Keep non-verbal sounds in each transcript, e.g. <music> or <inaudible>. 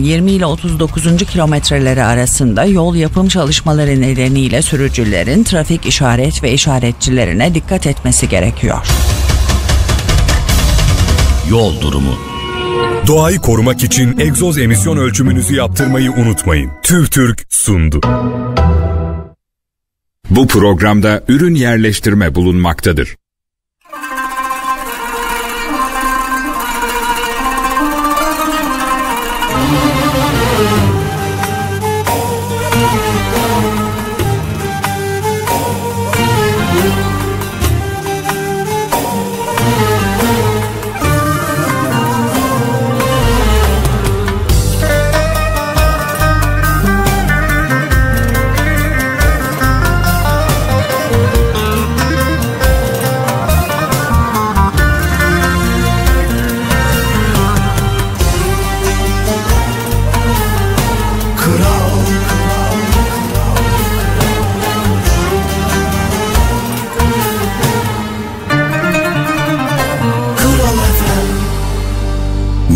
20 ile 39. kilometreleri arasında yol yapım çalışmaları nedeniyle sürücülerin trafik işaret ve işaretçilerine dikkat etmesi gerekiyor. Yol durumu Doğayı korumak için egzoz emisyon ölçümünüzü yaptırmayı unutmayın. TÜVTÜRK sundu. Bu programda ürün yerleştirme bulunmaktadır.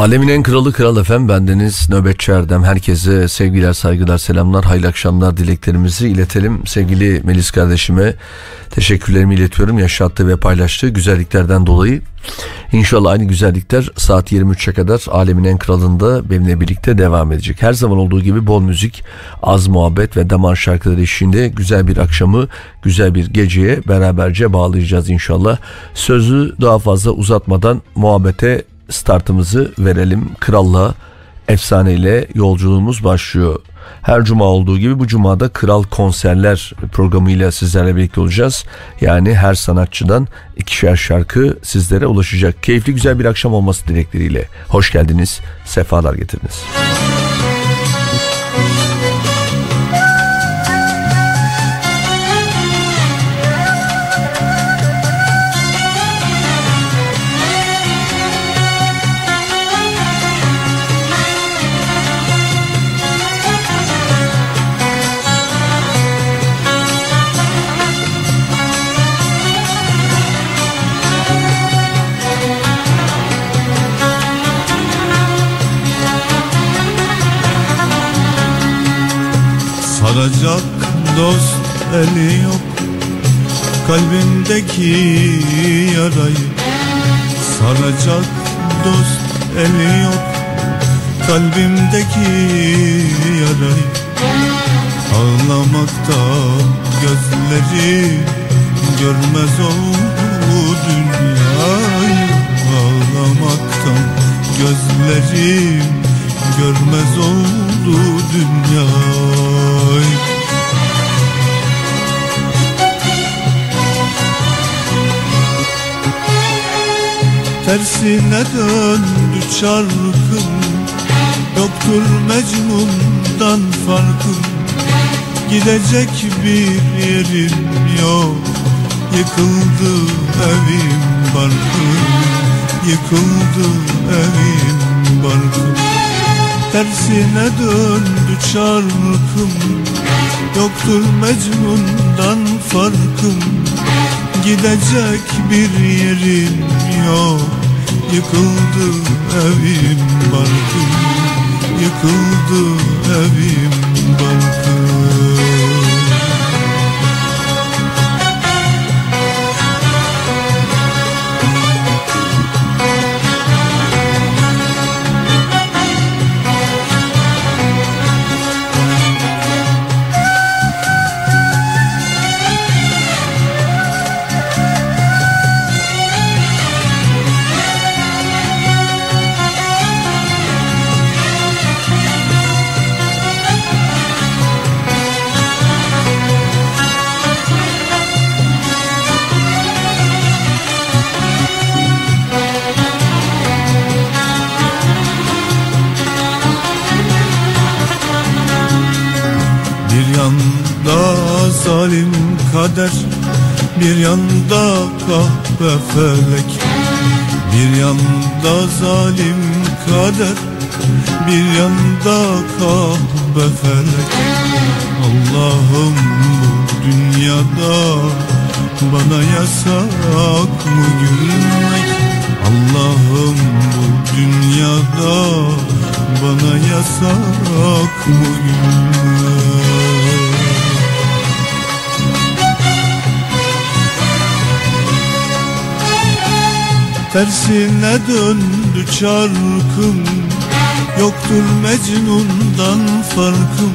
Alemin en kralı kral efem bendeniz Nöbetçi Erdem. Herkese sevgiler, saygılar, selamlar, hayırlı akşamlar dileklerimizi iletelim. Sevgili Melis kardeşime teşekkürlerimi iletiyorum. Yaşattığı ve paylaştığı güzelliklerden dolayı. İnşallah aynı güzellikler saat 23'e kadar Alemin en kralında benimle birlikte devam edecek. Her zaman olduğu gibi bol müzik, az muhabbet ve damar şarkıları eşliğinde güzel bir akşamı, güzel bir geceye beraberce bağlayacağız inşallah. Sözü daha fazla uzatmadan muhabbete startımızı verelim. Krallığa efsane ile yolculuğumuz başlıyor. Her cuma olduğu gibi bu cumada Kral Konserler programıyla sizlerle birlikte olacağız. Yani her sanatçıdan ikişer şarkı sizlere ulaşacak. Keyifli güzel bir akşam olması dilekleriyle. Hoş geldiniz, sefalar getirdiniz. Saracak dost eli yok. Kalbindeki yarayı Saracak dost eli yok. Kalbimdeki yarayı Ağlamaktan gözleri Görmez oldu dünyayı. Ağlamaktan gözlerim Görmez oldu dünyayı Tersine döndü çarkım. Yoktur Mecnun'dan farkım. Gidecek bir yerim yok. Yıkıldı evim barkım. Yıkıldı evim barkım. Tersine döndü çarkım. Yoktur Mecnun'dan farkım. Gidecek bir yerim yok Yıkıldı evim barkım Yıkıldı evim barkım kader. Bir yanda kahve felek Bir yanda zalim kader. Bir yanda kahve felek. Allah'ım bu dünyada Bana yasak mı gülmek? Allah'ım bu dünyada bana yasak mı gülmek Tersine döndü çarkım. Yoktur Mecnun'dan farkım.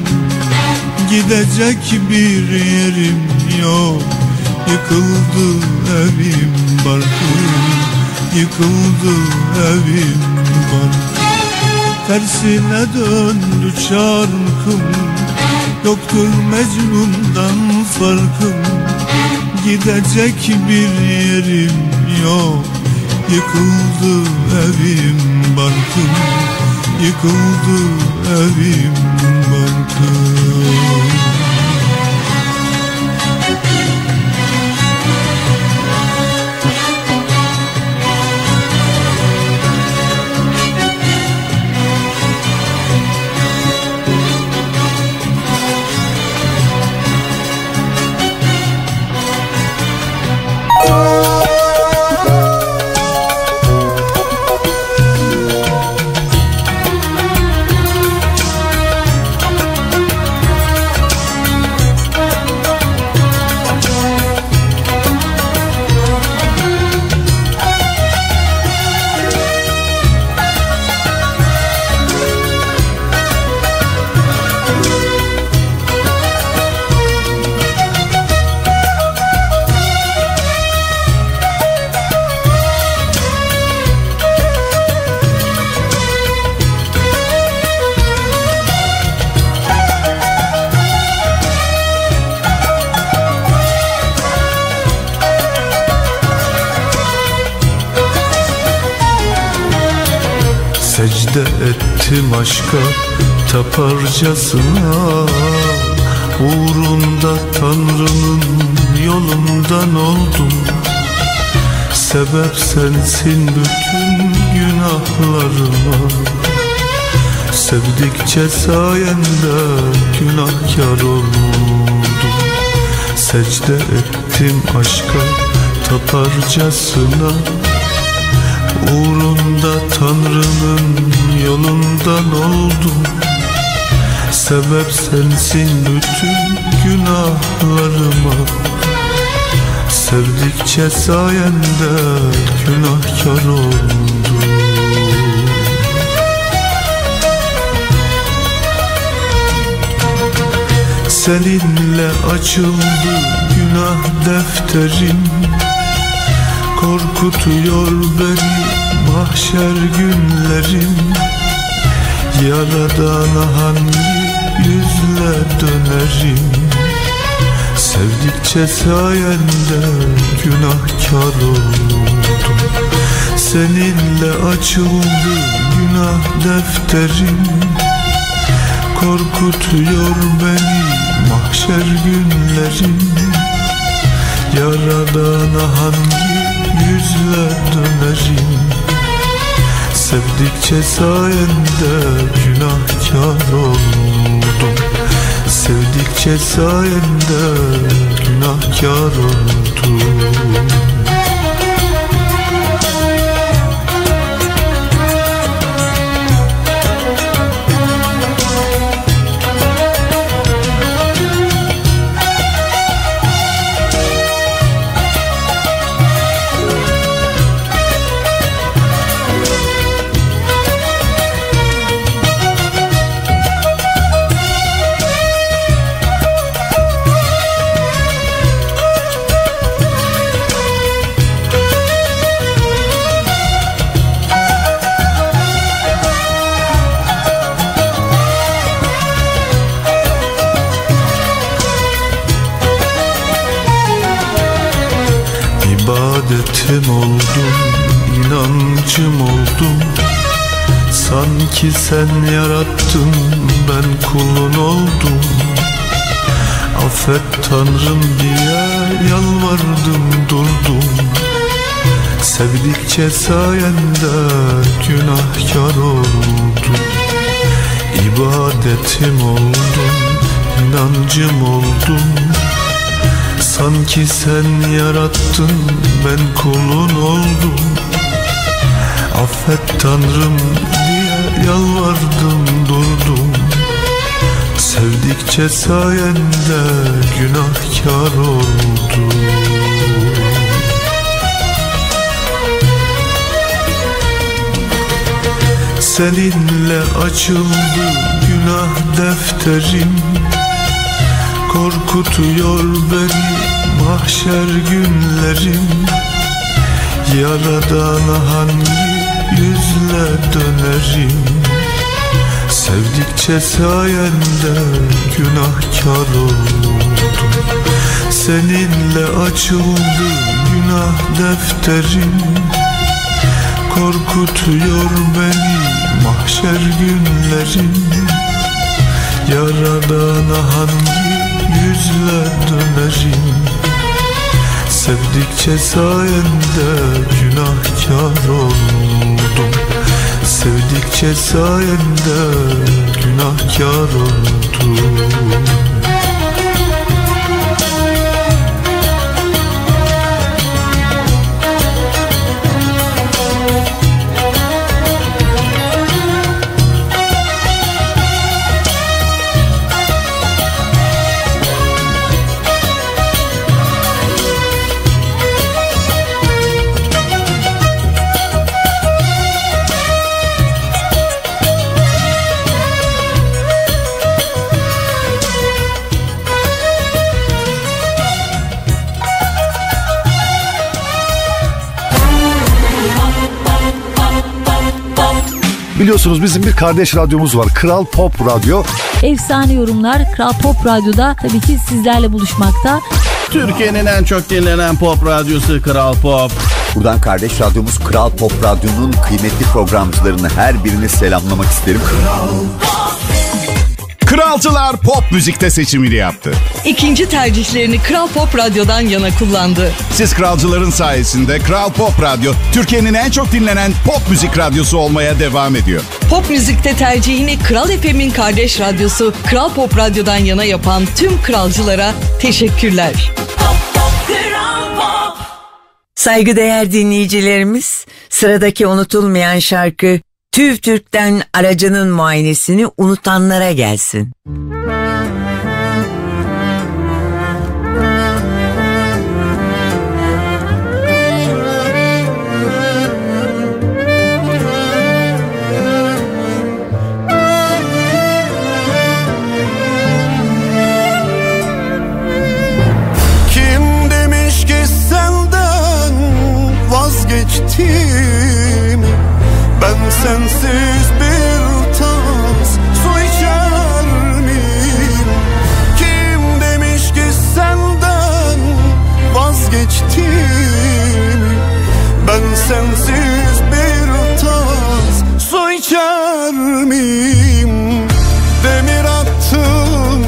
Gidecek bir yerim yok. Yıkıldı evim barkım. Yıkıldı evim barkım. Tersine döndü çarkım. Yoktur Mecnun'dan farkım. Gidecek bir yerim yok Yıkıldı evim barkım Yıkıldı evim barkım aşka taparcasına Uğrunda Tanrı'nın yolundan oldum. Sebep sensin bütün günahlarıma. Sevdikçe sayende günahkar oldum. Secde ettim aşka taparcasına. Uğrunda Tanrı'nın yolundan oldum. Sebep sensin bütün günahlarıma. Sevdikçe sayende günahkar oldum. Seninle açıldı günah defterim. Korkutuyor beni mahşer günlerim Yaradana hangi yüzle dönerim. Sevdikçe sayende günahkar oldum. Seninle açıldı günah defterim. Korkutuyor beni mahşer günlerim. Yaradana hangi yüzle dönerim Sevdikçe sayende günahkar oldum. Sevdikçe sayende günahkar oldum İbadetim oldum, inancım oldum. Sanki sen yarattın, ben kulun oldum. Affet Tanrım diye yalvardım durdum. Sevdikçe sayende günahkar oldum. İbadetim oldum, inancım oldum Sanki sen yarattın ben kulun oldum. Affet Tanrım diye yalvardım durdum. Sevdikçe sayende günahkar oldum. Seninle açıldı günah defterim Korkutuyor beni mahşer günlerim. Yaradana hangi yüzle dönerim? Sevdikçe sayende günahkar oldum. Seninle açıldı günah defterim. Korkutuyor beni mahşer günlerim. Yaradana hangi yüzle dönerim Sevdikçe sayende günahkar oldum. Sevdikçe sayende günahkar oldum Biliyorsunuz bizim bir kardeş radyomuz var. Kral Pop Radyo. Efsane yorumlar Kral Pop Radyo'da tabii ki sizlerle buluşmakta. Türkiye'nin en çok dinlenen pop radyosu Kral Pop. Buradan kardeş radyomuz Kral Pop Radyo'nun kıymetli programcılarını her birini selamlamak isterim. Kralcılar pop müzikte seçimini yaptı. İkinci tercihlerini Kral Pop Radyo'dan yana kullandı. Siz kralcıların sayesinde Kral Pop Radyo Türkiye'nin en çok dinlenen pop müzik radyosu olmaya devam ediyor. Pop müzikte tercihini Kral FM'in kardeş radyosu Kral Pop Radyo'dan yana yapan tüm kralcılara teşekkürler. Saygıdeğer dinleyicilerimiz, sıradaki unutulmayan şarkı TÜV TÜRK'ten aracının muayenesini unutanlara gelsin. Kim demiş ki senden vazgeçtim sensiz bir tas su içer miyim? Kim demiş ki senden vazgeçtim Ben sensiz bir tas su içer miyim? Demir attım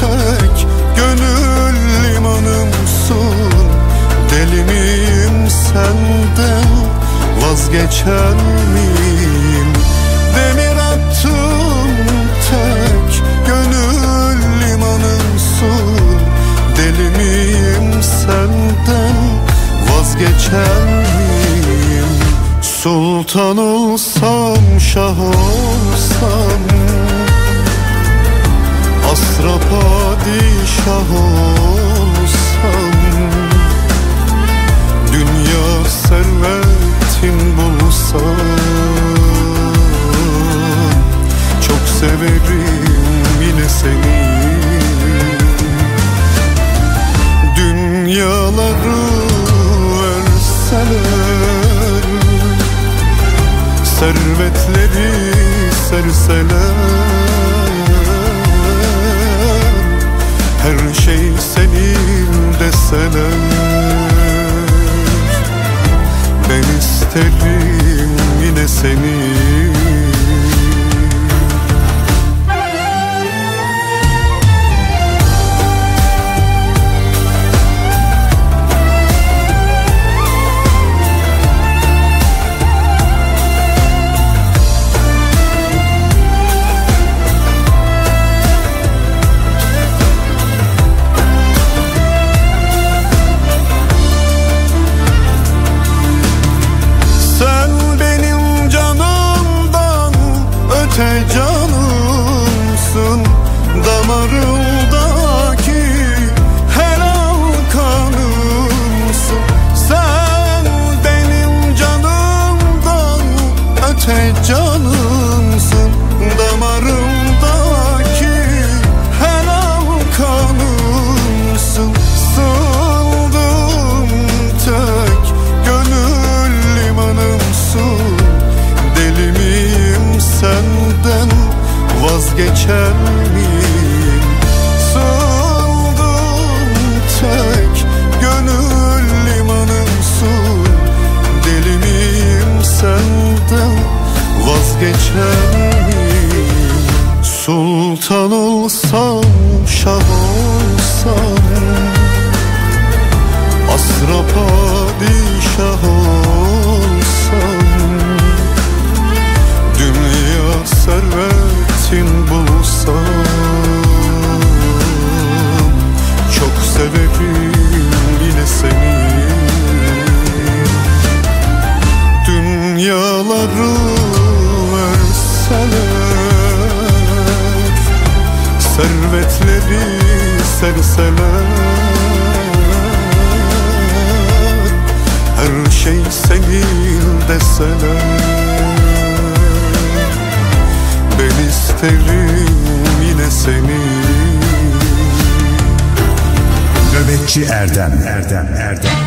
tek gönül limanımsın Deli miyim senden vazgeçer miyim? Vazgeçer miyim? Sultan olsam şah olsam Asra padişah olsam Dünya servetin bulsam Çok severim yine seni Dünyaları verseler Servetleri serseler Her şey senin deseler Ben isterim yine seni geçer? Sığındım tek gönül limanımsın Deli miyim senden vazgeçer? Sultan olsam serseler Her şey senin deseler. Ben isterim yine seni. Nöbetçi Erdem Erdem Erdem.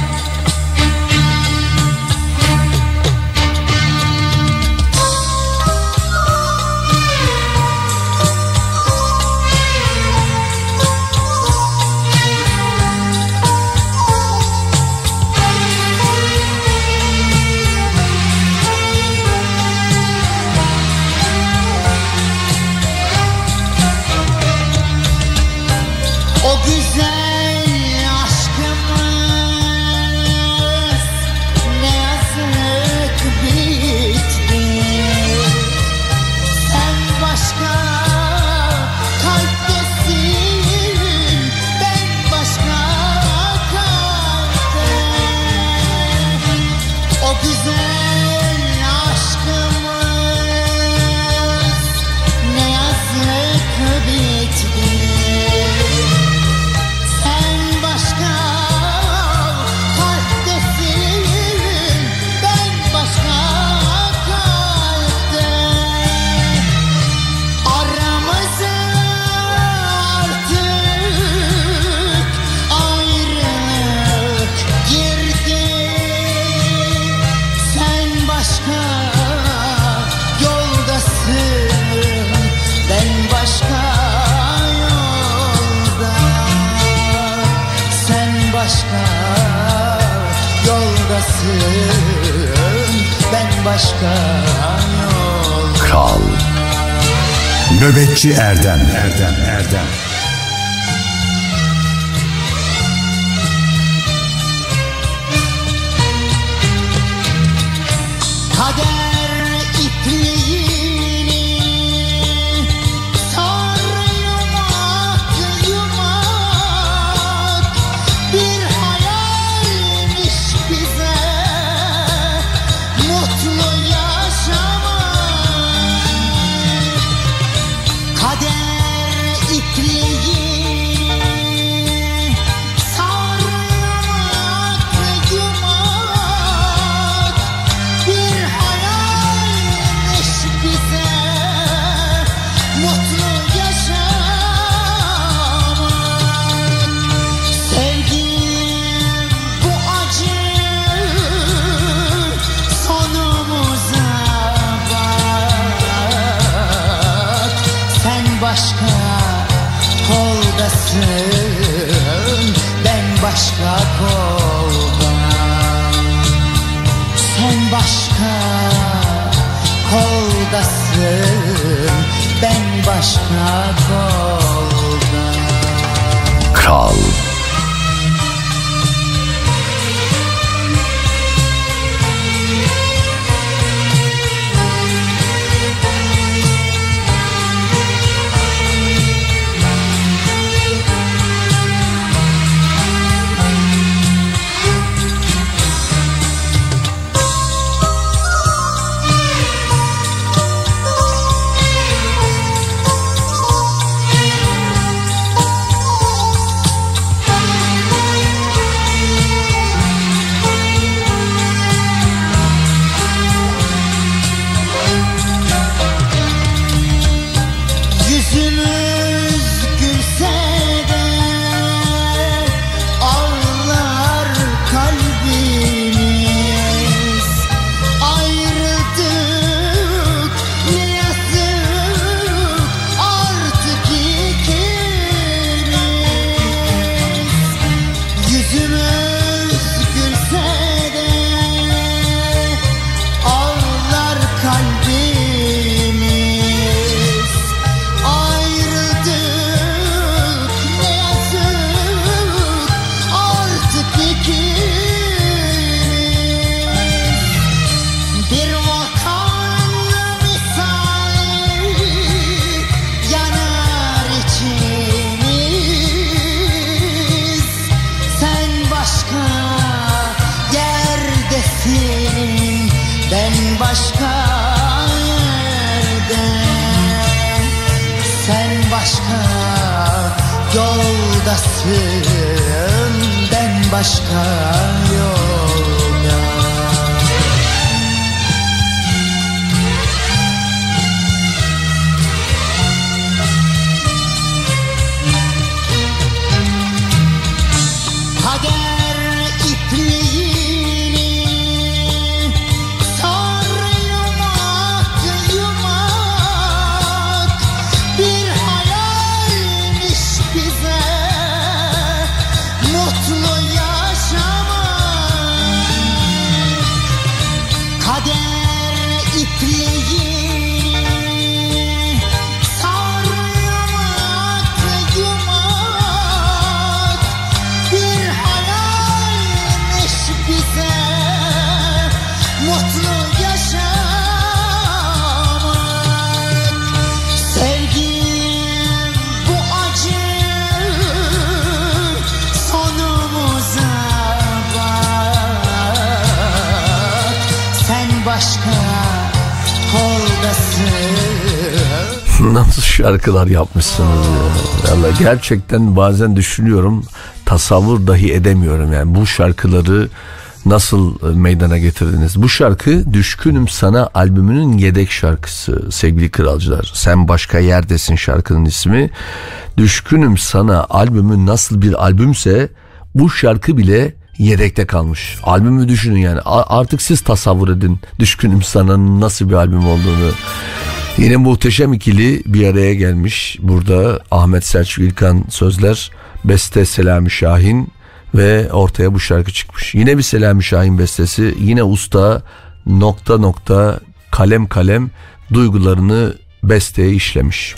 Nöbetçi Erdem. Nasıl şarkılar yapmışsınız ya. Gerçekten bazen düşünüyorum tasavvur dahi edemiyorum yani bu şarkıları nasıl e, meydana getirdiniz? Bu şarkı Düşkünüm Sana albümünün yedek şarkısı sevgili kralcılar. Sen başka yerdesin şarkının ismi. Düşkünüm Sana albümü nasıl bir albümse bu şarkı bile yedekte kalmış. Albümü düşünün yani artık siz tasavvur edin Düşkünüm Sana'nın nasıl bir albüm olduğunu. Yine muhteşem ikili bir araya gelmiş. Burada Ahmet Selçuk İlkan sözler, beste Selami Şahin ve ortaya bu şarkı çıkmış. Yine bir Selami Şahin bestesi. Yine usta nokta nokta kalem kalem duygularını besteye işlemiş.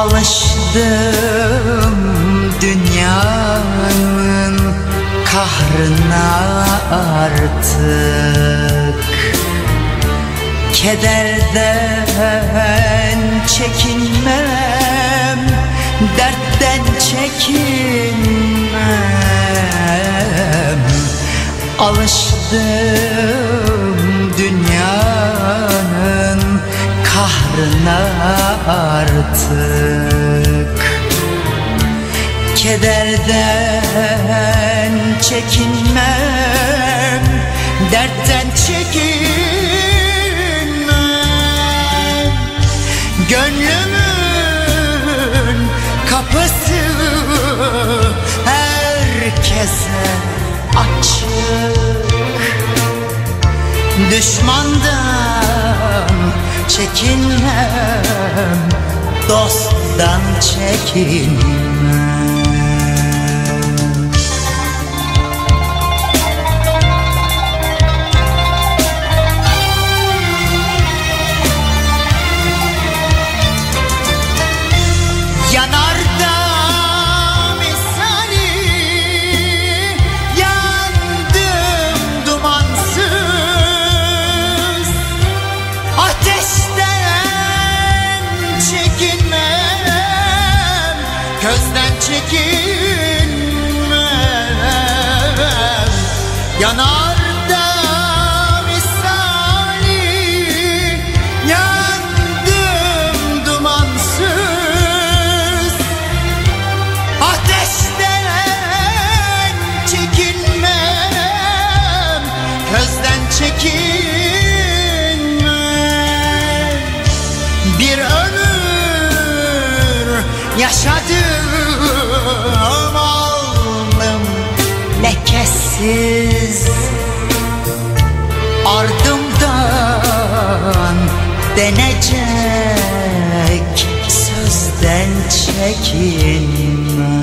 Alıştım dünyanın kahrına artık. Kederden çekinmem Dertten çekinmem. Alıştım kahrına artık. Kederden çekinmem Dertten çekinmem. Gönlümün kapısı herkese açık. Düşmandan çekinmem Dosttan çekinmem you lekesiz Ardımdan denecek sözden çekinmem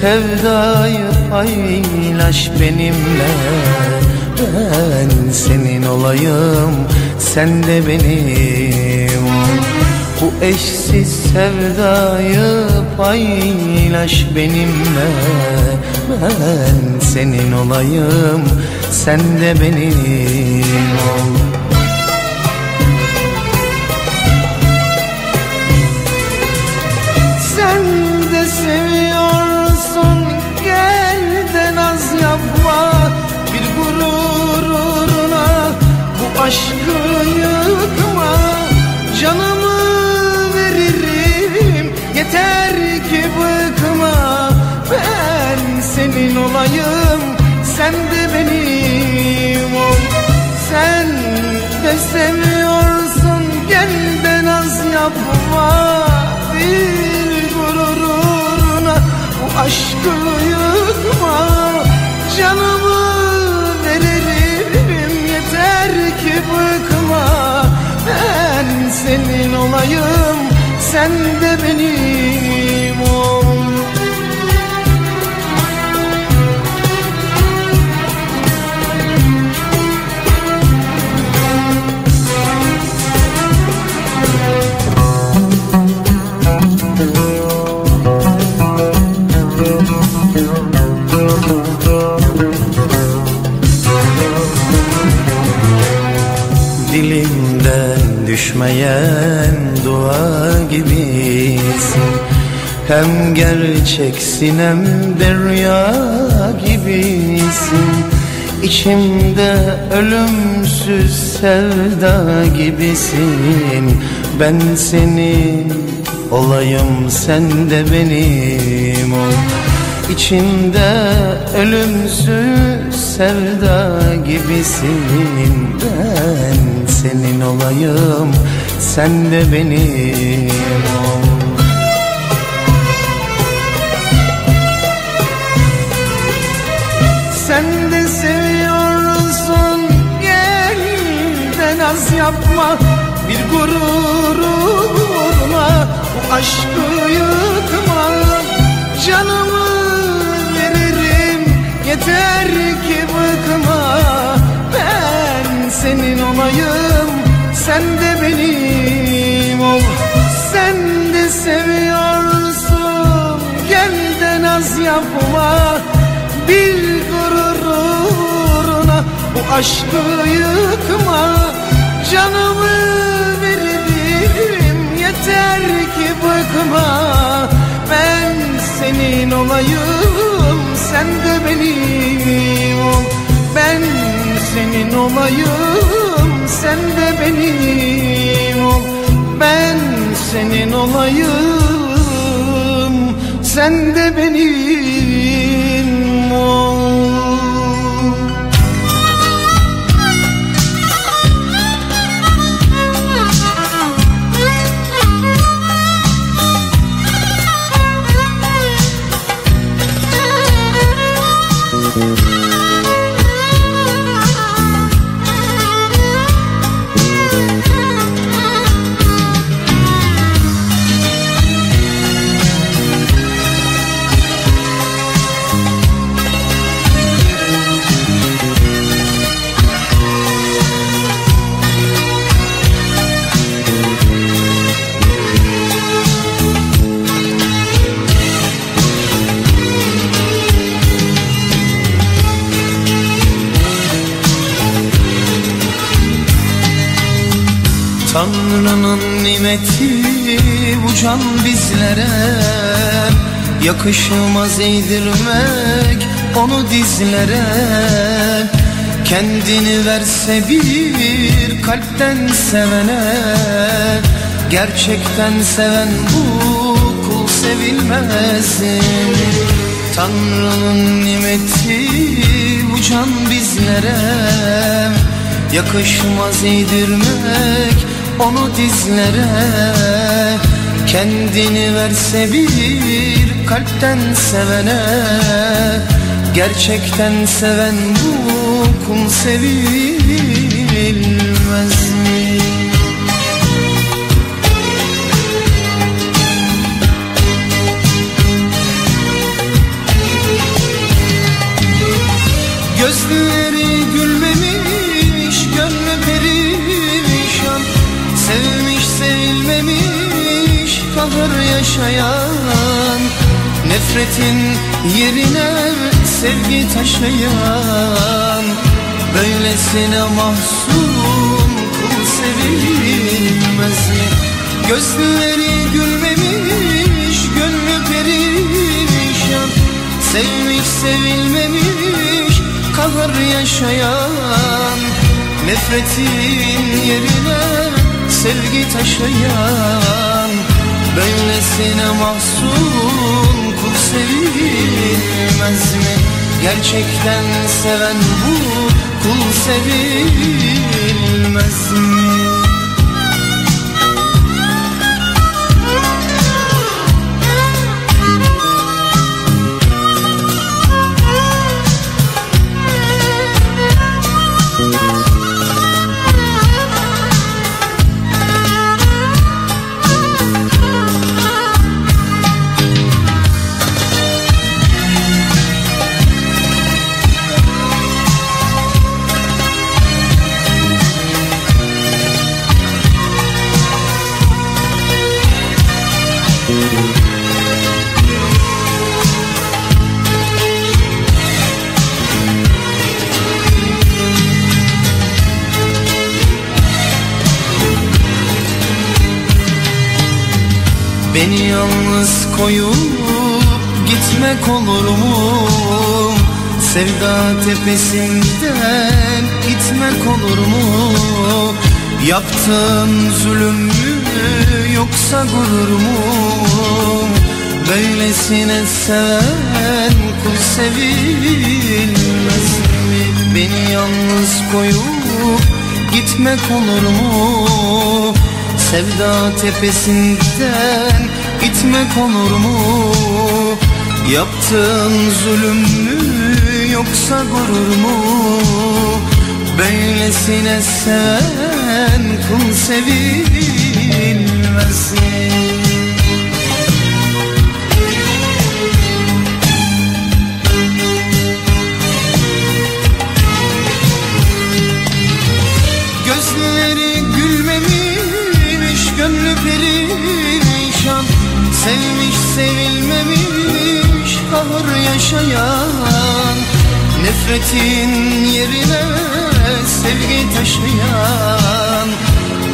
sevdayı paylaş benimle. Ben senin olayım sen de benim. Bu eşsiz sevdayı paylaş benimle. Ben senin olayım sen de benim. ol yapma Bir gururuna bu aşkı yıkma. Canımı veririm yeter ki bıkma. Ben senin olayım sen de benim ol düşmeyen dua gibisin. Hem gerçeksin hem de rüya gibisin. İçimde ölümsüz sevda gibisin. Ben senin olayım sen de benim ol. İçimde ölümsüz sevda gibisin. Ben olayım sen de benim ol. Sen de seviyorsun gel de naz yapma. Bir gururuna bu aşkı yıkma. Canımı veririm yeter ki bıkma. Senin olayım sen de benim ol. Sen de seviyorsun. Gel de naz yapma. Bir gururuna bu aşkı yıkma. Canımı veririm. Yeter ki bıkma. Ben senin olayım. Sen de benim ol. Ben senin olayım sen de benim ol Ben senin olayım. Sen de benim Yakışmaz eğdirmek onu dizlere. Kendini verse bir kalpten sevene. Gerçekten seven bu kul sevilmesin. Tanrı'nın nimeti bu can bizlere. Yakışmaz eğdirmek onu dizlere Kendini verse bir kalpten sevene Gerçekten seven bu kul sevilmez mi? Yaşayan Nefretin yerine sevgi taşıyan Böylesine mahzun kul sevilmez mi? Gözleri gülmemiş, gönlü perişan. Sevmiş sevilmemiş, kahır yaşayan. Nefretin yerine sevgi taşıyan Böylesine mahzun kul sevilmez mi? Gerçekten seven bu kul sevilmez mi? Koyup gitmek olur mu? Sevda tepesinden gitmek olur mu? Yaptığın zulüm mü yoksa gurur mu? Böylesine seven kul sevilmez mi? Beni yalnız koyup gitmek olur mu? Sevda tepesinden gitmek olur mu? Yaptığın zulüm mü yoksa gurur mu? Böylesine seven kul sevilmez mi? Sevmiş sevilmemiş, kahır yaşayan Nefretin yerine sevgi taşıyan.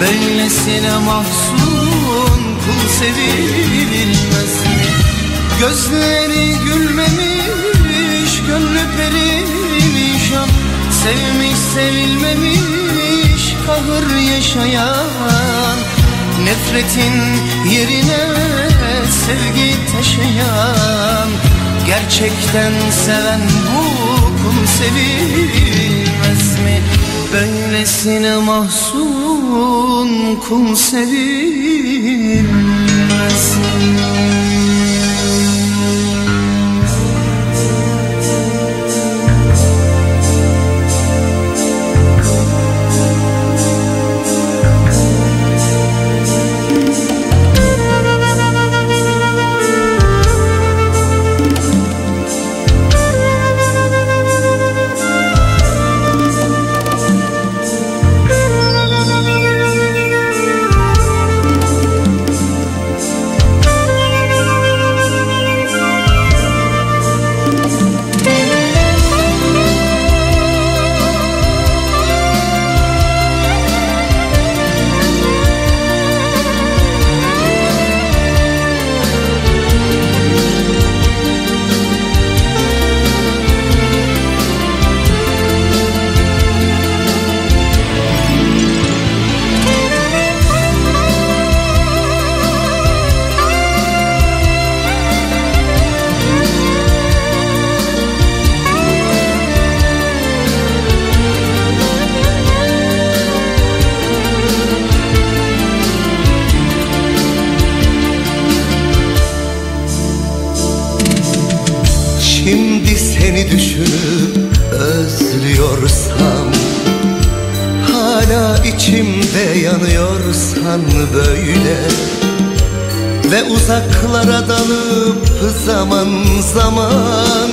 Böylesine mahzun kul sevilmez? Gözleri gülmemiş, gönlü perişan Sevmiş sevilmemiş, kahır yaşayan Nefretin yerine sevgi taşıyan Gerçekten seven bu kul sevilmez mi? Böylesine mahzun kul sevilmez mi? Yanıyorsan böyle Ve uzaklara dalıp zaman zaman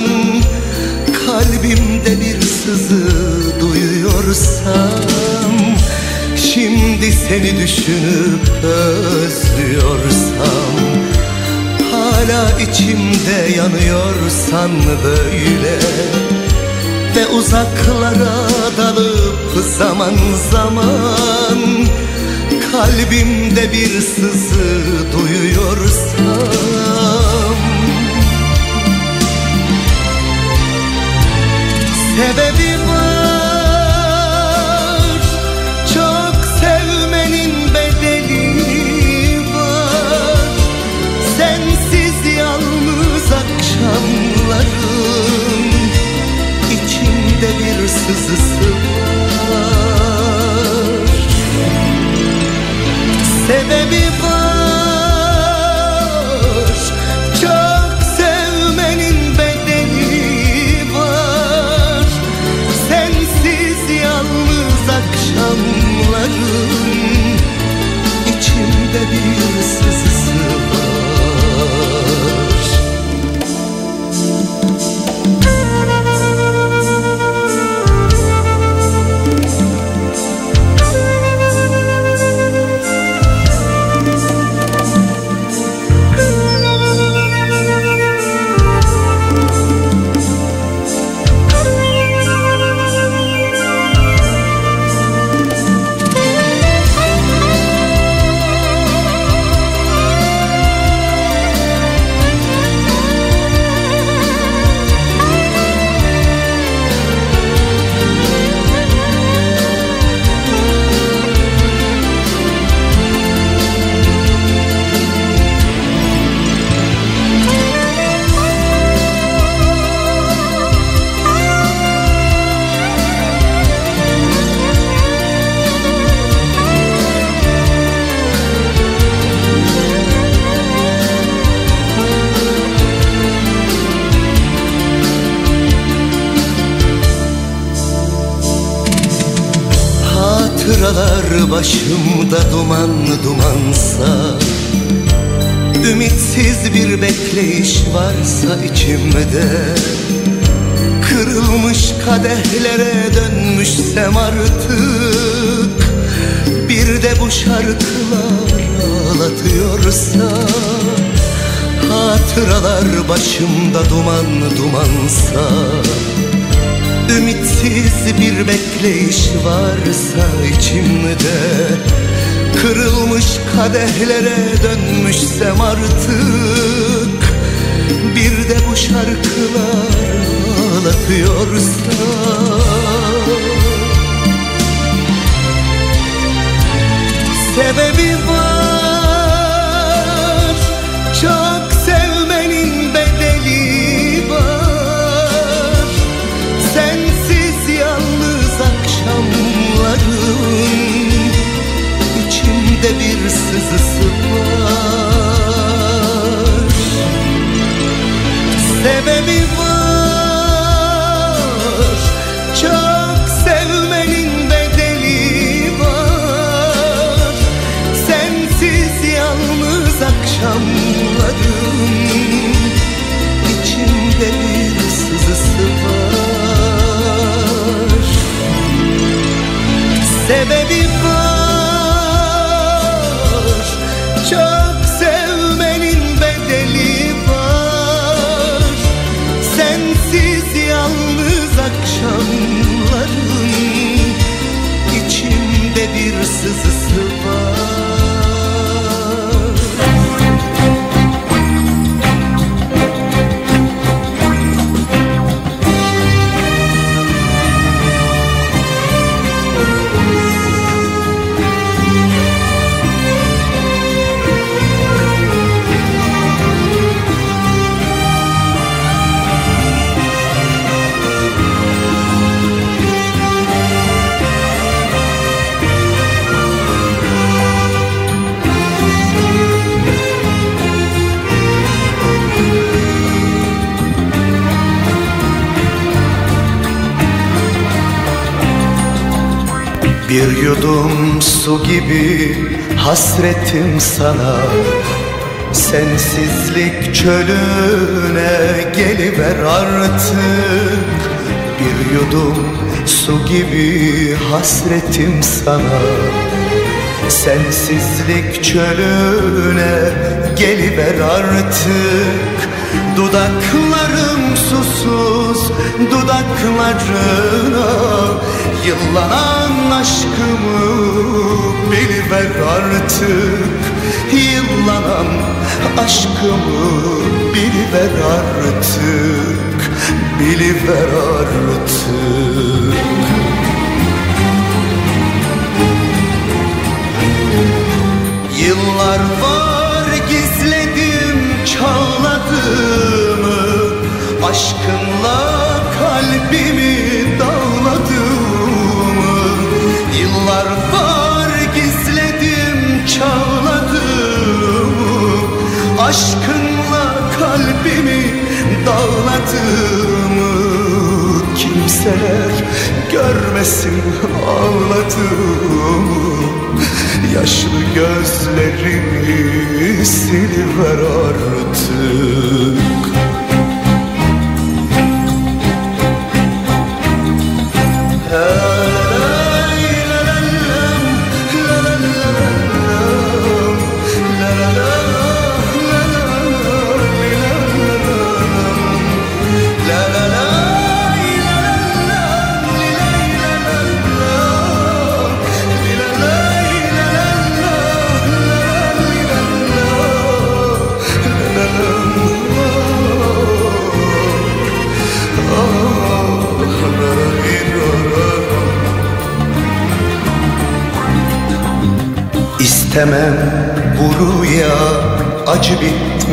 Kalbimde bir sızı duyuyorsam Şimdi seni düşünüp özlüyorsam Hala içimde yanıyorsan böyle Ve uzaklara dalıp zaman zaman Kalbimde bir sızı duyuyorsam Sebebi var. Çok sevmenin bedeli var. Sensiz yalnız akşamlarım içimde bir sızısı akşamlarım içimde bir sızısı varsa içimde Kırılmış kadehlere dönmüşsem artık Bir de bu şarkılar ağlatıyorsa Hatıralar başımda duman dumansa Ümitsiz bir bekleyiş varsa içimde Kırılmış kadehlere dönmüşsem artık Bir de bu şarkılar ağlatıyorsa. Sebebi var Çok sevmenin bedeli var. Sensiz yalnız akşamların içimde bir sızısı Sebebi var. Çok sevmenin bedeli var. Sensiz yalnız akşamların gibi hasretim sana. Sensizlik çölüne geliver artık. Bir yudum su gibi hasretim sana. Sensizlik çölüne geliver artık. Dudaklarım susuz dudaklarına Yıllanan aşkımı biliver artık. Yıllanan aşkımı biliver artık. Biliver artık. Yıllar var gizledim çağladığımı. Aşkınla kalbimi Yıllar var gizledim çağladığımı Aşkınla kalbimi dağladığımı Kimseler görmesin ağladığımı Yaşlı gözlerimi siliver artık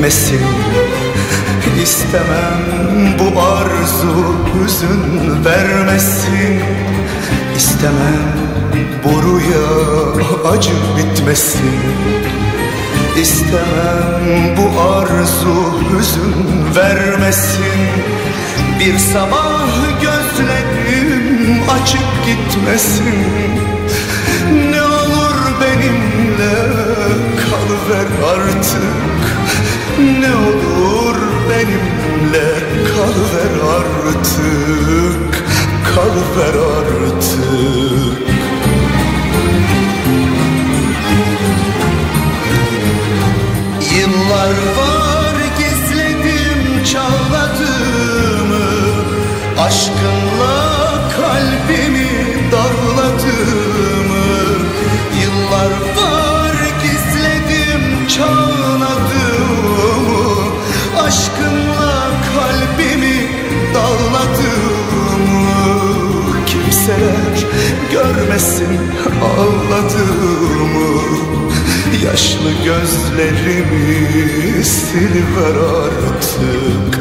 bitmesin <laughs> İstemem bu arzu hüzün vermesin. İstemem bu rüya acı bitmesin. İstemem bu arzu hüzün vermesin. Bir sabah gözlerim açıp gitmesin. Ne olur benimle Ne olur benimle kalıver artık Kalıver artık ağladığımı Yaşlı gözlerimi siliver artık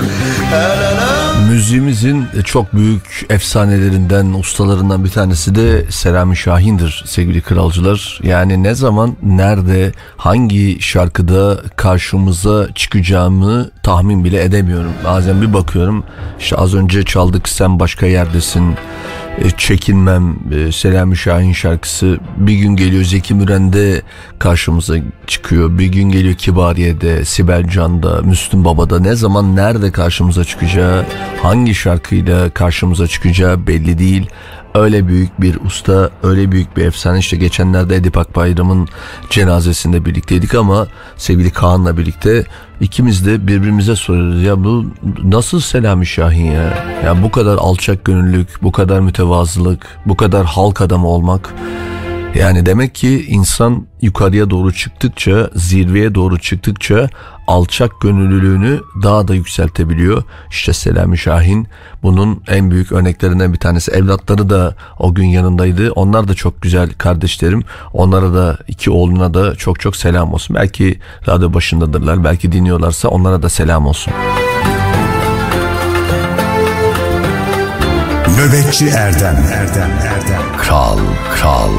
El ele Müziğimizin çok büyük efsanelerinden, ustalarından bir tanesi de Selami Şahin'dir sevgili kralcılar. Yani ne zaman, nerede, hangi şarkıda karşımıza çıkacağımı tahmin bile edemiyorum. Bazen bir bakıyorum, işte az önce çaldık Sen Başka Yerdesin, Çekinmem, e, Selami Şahin şarkısı. Bir gün geliyor Zeki Müren'de karşımıza çıkıyor. Bir gün geliyor Kibariye'de, Sibel Can'da, Müslüm Baba'da. Ne zaman, nerede karşımıza çıkacağı, hangi şarkıyla karşımıza çıkacağı belli değil. Öyle büyük bir usta, öyle büyük bir efsane. İşte geçenlerde Edip Akbayram'ın cenazesinde birlikteydik ama sevgili Kaan'la birlikte ikimiz de birbirimize soruyoruz. Ya bu nasıl Selami Şahin ya? Ya bu kadar alçak gönüllülük, bu kadar mütevazılık, bu kadar halk adamı olmak. Yani demek ki insan yukarıya doğru çıktıkça, zirveye doğru çıktıkça alçak gönüllülüğünü daha da yükseltebiliyor. İşte Selami Şahin bunun en büyük örneklerinden bir tanesi. Evlatları da o gün yanındaydı. Onlar da çok güzel kardeşlerim. Onlara da iki oğluna da çok çok selam olsun. Belki radyo başındadırlar, belki dinliyorlarsa onlara da selam olsun. Nöbetçi Erdem Erdem Erdem Kral Kral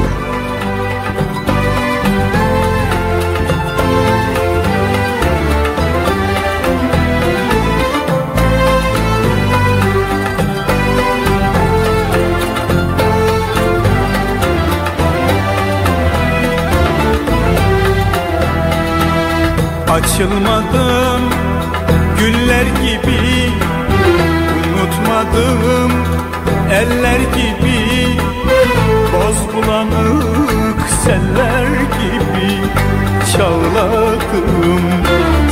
Açılmadım güller gibi Unutmadım eller gibi. Boz bulanık seller gibi Çağladım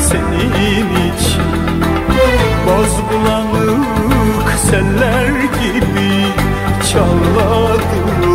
senin için. Boz bulanık seller gibi Çağladım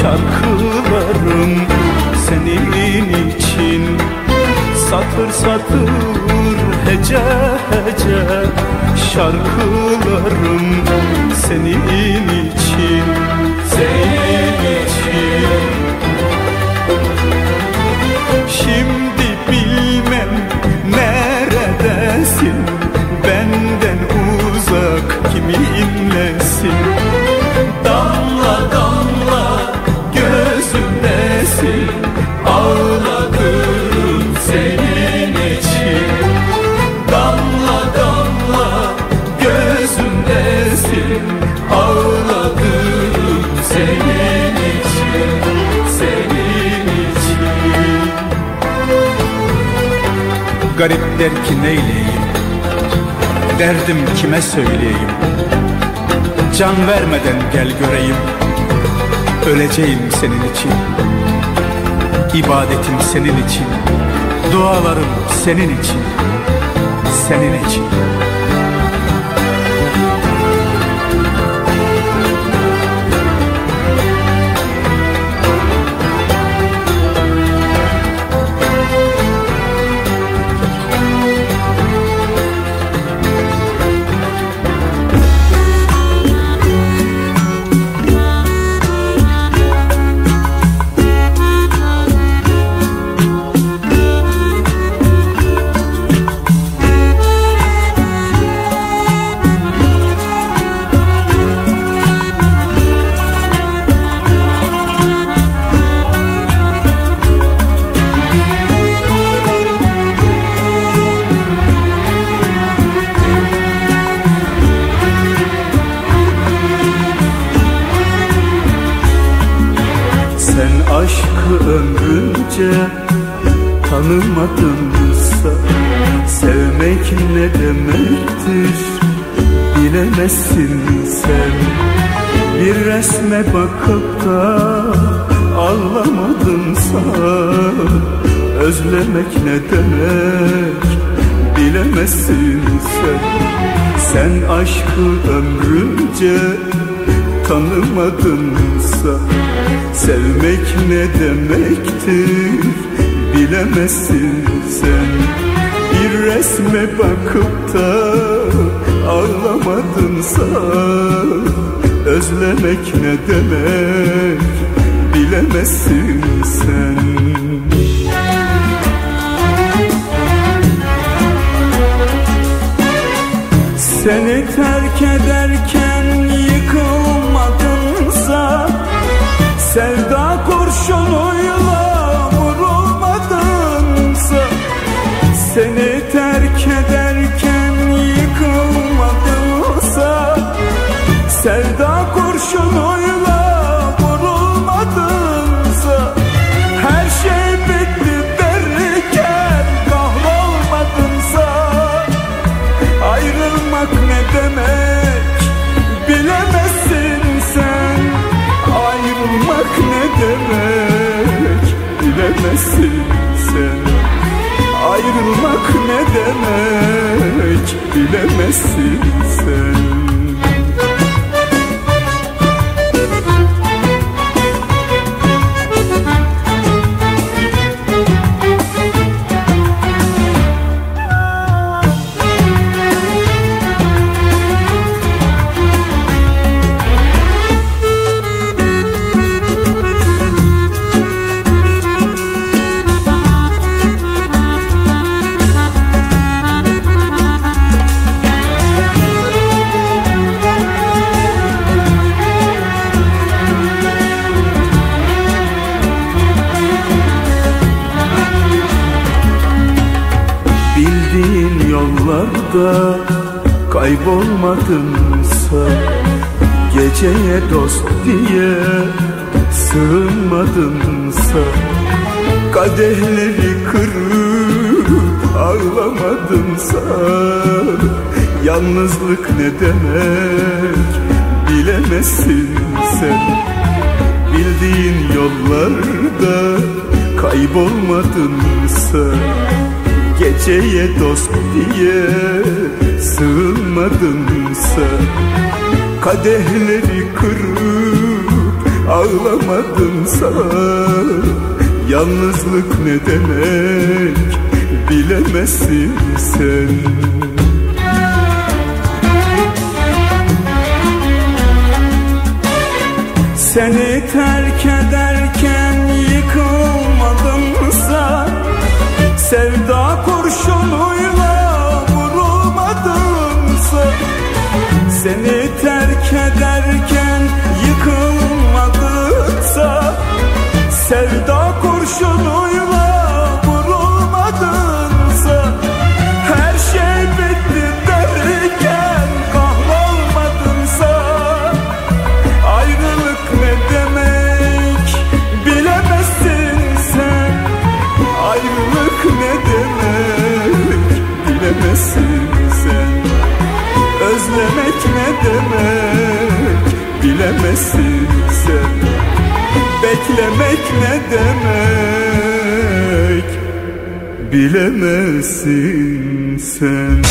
Şarkılarım senin için. Satır satır hece hece Şarkılarım senin için. Senin için Garip der ki neyleyeyim Derdim kime söyleyeyim? Can vermeden gel göreyim. Öleceğim senin için. İbadetim senin için. Dualarım senin için. Senin için tanımadınsa Sevmek ne demektir? Bilemezsin sen. Bir resme bakıp da ağlamadınsa Özlemek ne demek? Bilemezsin sen. Sen aşkı ömrünce tanımadınsa Sevmek ne demektir bilemezsin sen. Bir resme bakıp da ağlamadınsa Özlemek ne demek bilemezsin sen. Seni terk ederken Kadehleri kırıp ağlamadımsa Yalnızlık ne demek bilemezsin sen Özlemek ne demek? Bilemezsin sen. Beklemek ne demek? Bilemezsin sen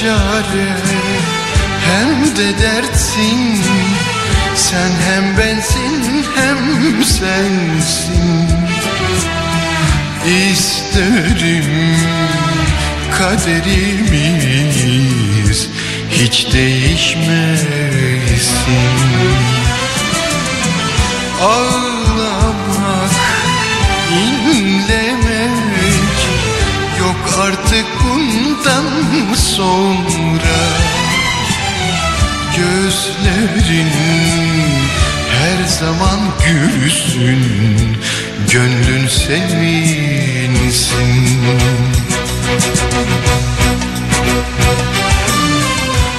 çare hem de dertsin. Sen hem bensin hem sensin. İsterim kaderimiz hiç değişmesin. Ağlamak, Gözlerin her zaman gülsün Gönlün sevinsin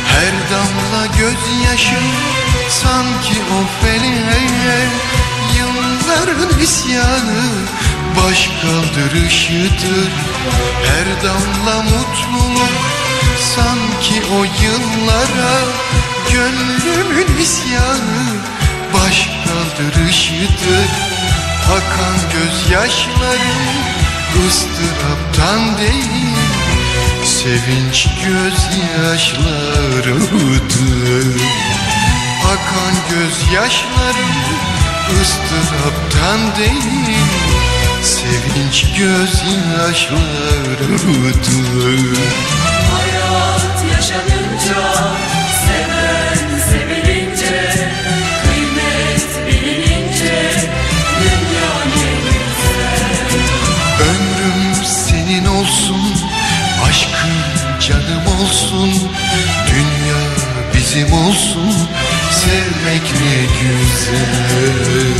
Her damla gözyaşın sanki o feleğe Yılların isyanı baş kaldırışıdır. Her damla mutluluk sanki o yıllara Gönlümün isyanı baş kaldırışıdır. Akan gözyaşlarım ıstıraptan değil Sevinç gözyaşlarıdır. Akan gözyaşlarım ıstıraptan değil Sevinç gözyaşlarıdır. Hayat yaşanınca olsun. Dünya bizim olsun. Sevmek ne güzel.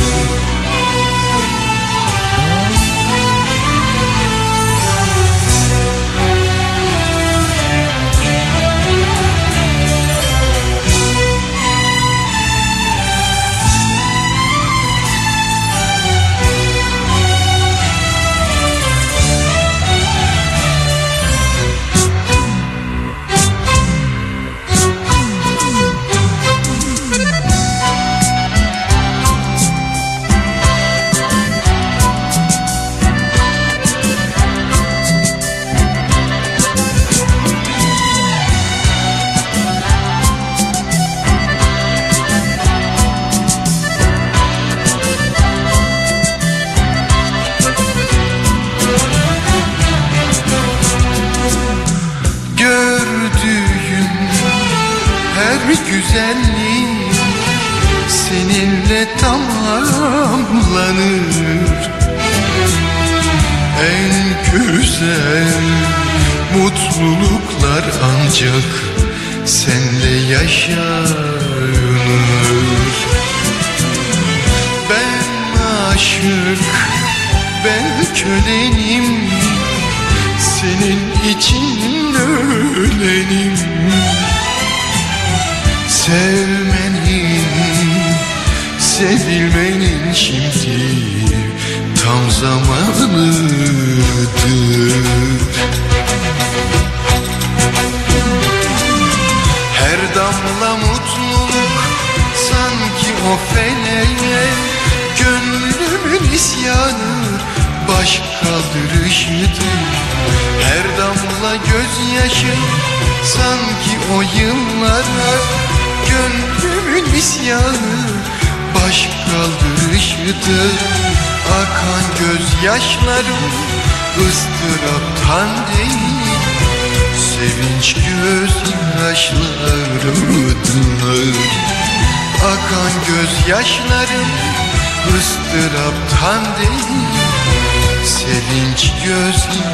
Sanki o yıllara Gönlümün isyanı baş kaldırışıdır Akan gözyaşlarım ıstıraptan değil Sevinç gözyaşlarıdır Akan gözyaşlarım ıstıraptan değil Sevinç gözyaşlarıdır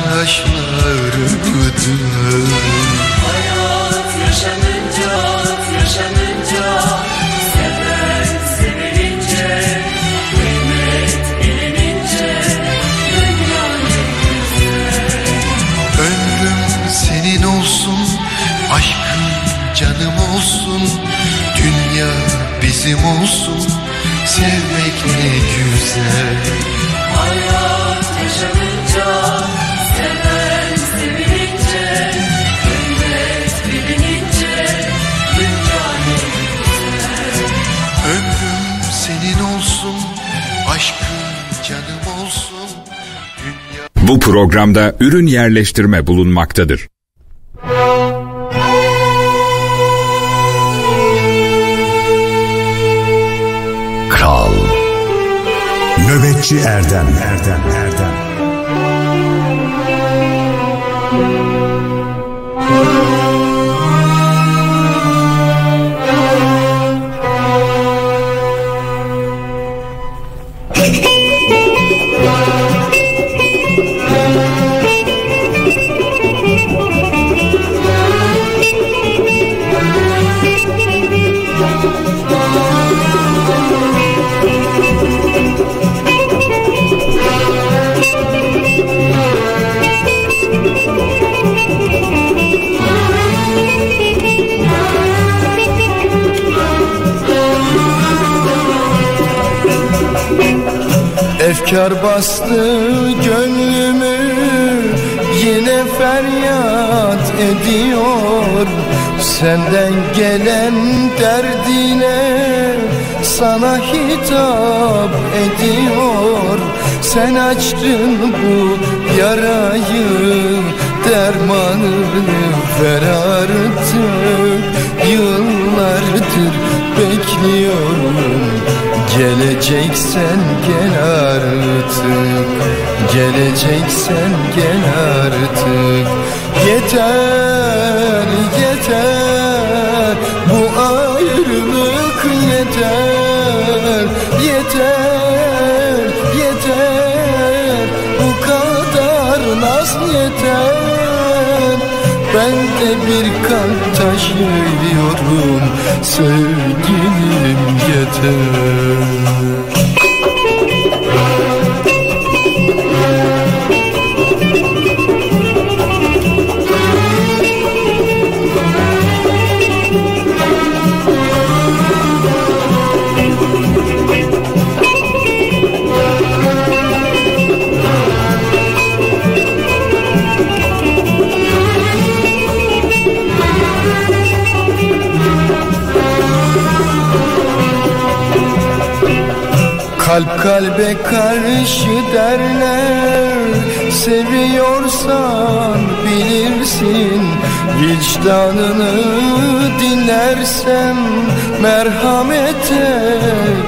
Hayat yaşanınca, yaşanınca Seven sevilince Kıymet bilinince Dünya ne güzel. Ömrüm senin olsun Aşkım canım olsun Dünya bizim olsun Sevmek ne güzel. Hayat yaşanınca Seven sevilince Kıymet bilinince Dünya ne güzel Ömrüm senin olsun Aşkım canım olsun Bu programda ürün yerleştirme bulunmaktadır. Kral Nöbetçi Erdem Erdem açtın bu yarayı Dermanını ver Yıllardır bekliyorum Geleceksen gel artık. Geleceksen gel artık ben de bir kalp taşıyorum Sevgilim yeter Kalp kalbe karşı derler. Seviyorsan bilirsin. Vicdanını dinlersem Merhamete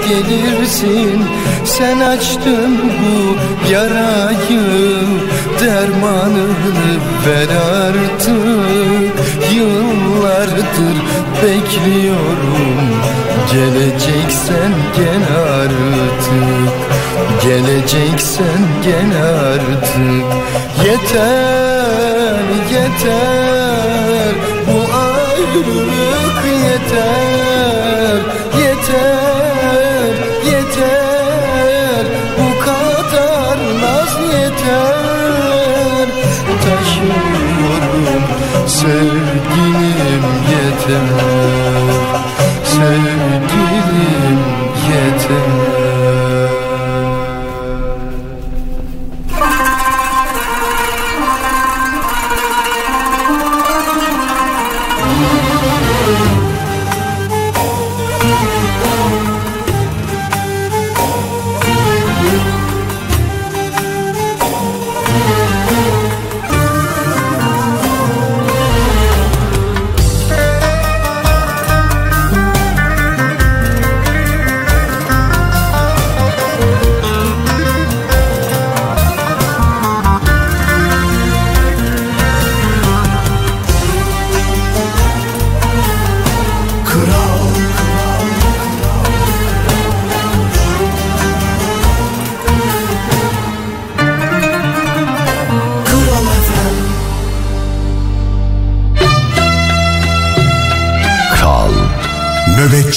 gelirsin. Sen açtın bu yarayı Dermanını ver artık. Yıllardır bekliyorum. Geleceksen gel artık. Geleceksen gel artık. Yeter yeter. Bu ayrılık yeter. Yeter yeter. Bu kadar naz yeter. Taşıyorum sevgi sevdim.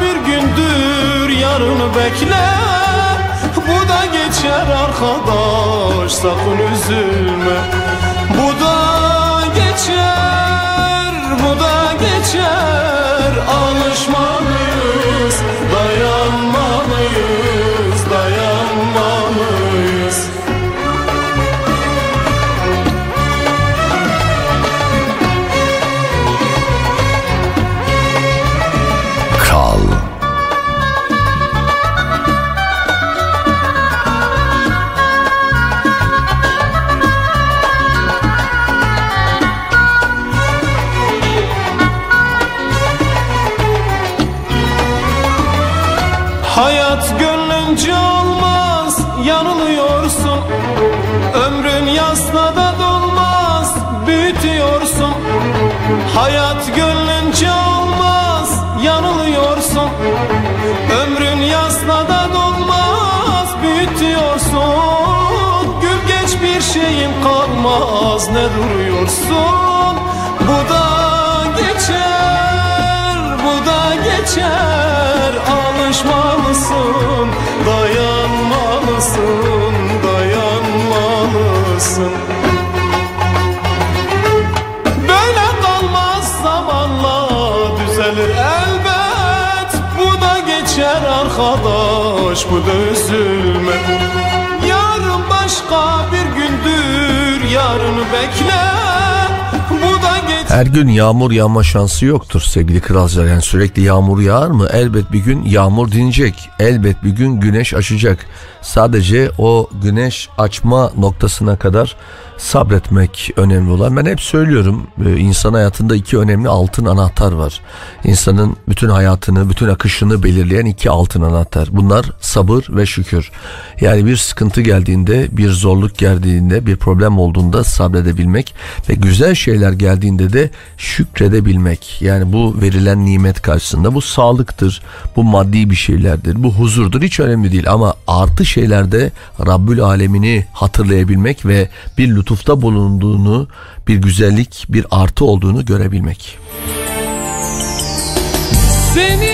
Bir gündür yarını bekle. Bu da geçer arkadaş sakın üzülme Alışmalısın dayanmalısın dayanmalısın. Böyle kalmaz zamanla düzelir elbet. Bu da geçer arkadaş bu da üzülme. Yarın başka bir gündür yarını bekle Her gün yağmur yağma şansı yoktur sevgili kralcılar. Yani sürekli yağmur yağar mı? Elbet bir gün yağmur dinecek. Elbet bir gün güneş açacak. Sadece o güneş açma noktasına kadar sabretmek önemli olan. Ben hep söylüyorum e, insan hayatında iki önemli altın anahtar var. İnsanın bütün hayatını, bütün akışını belirleyen iki altın anahtar. Bunlar sabır ve şükür. Yani bir sıkıntı geldiğinde, bir zorluk geldiğinde, bir problem olduğunda sabredebilmek ve güzel şeyler geldiğinde de şükredebilmek. Yani bu verilen nimet karşısında bu sağlıktır, bu maddi bir şeylerdir, bu huzurdur hiç önemli değil ama artı şeylerde Rabbül Alemini hatırlayabilmek ve bir lütufta bulunduğunu, bir güzellik, bir artı olduğunu görebilmek. Seni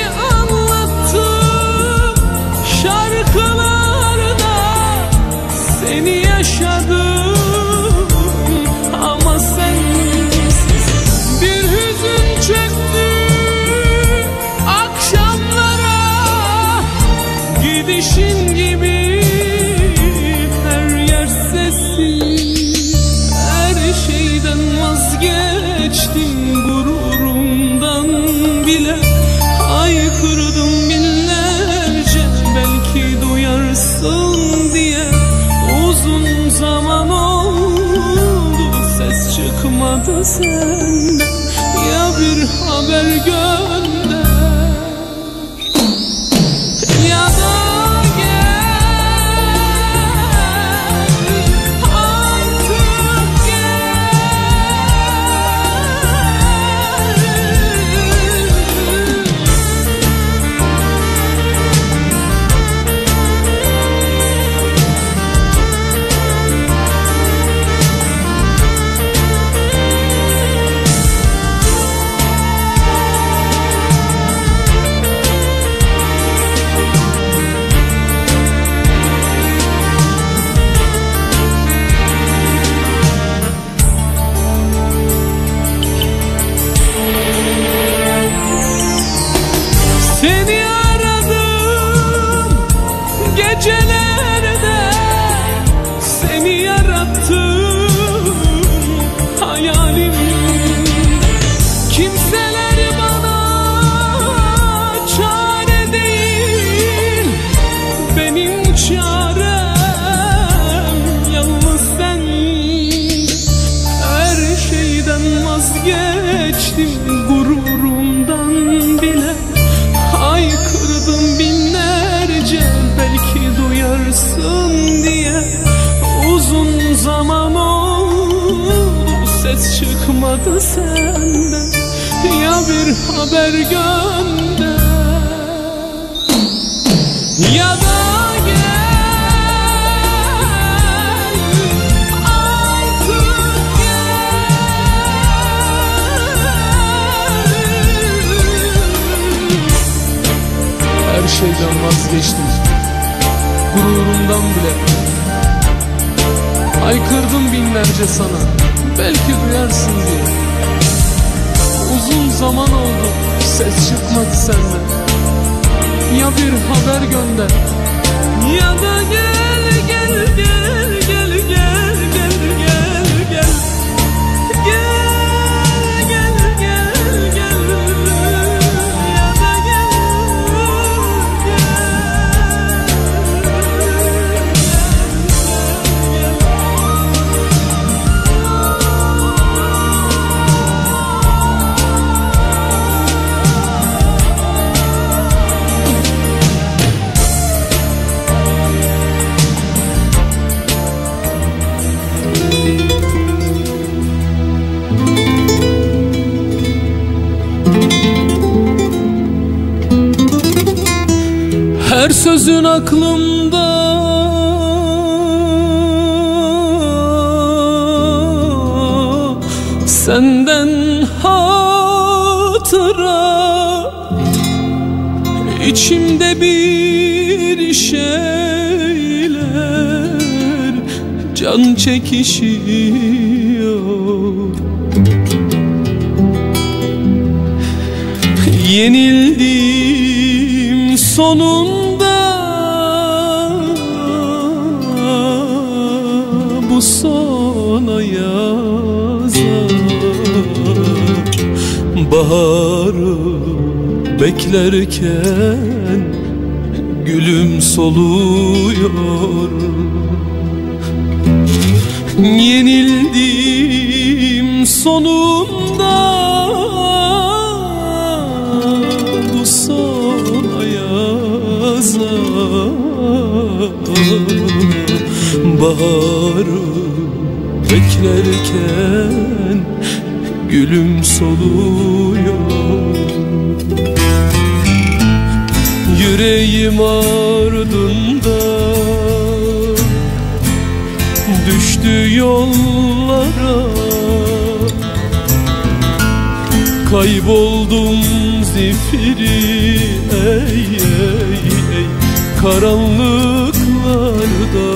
Karanlıklarda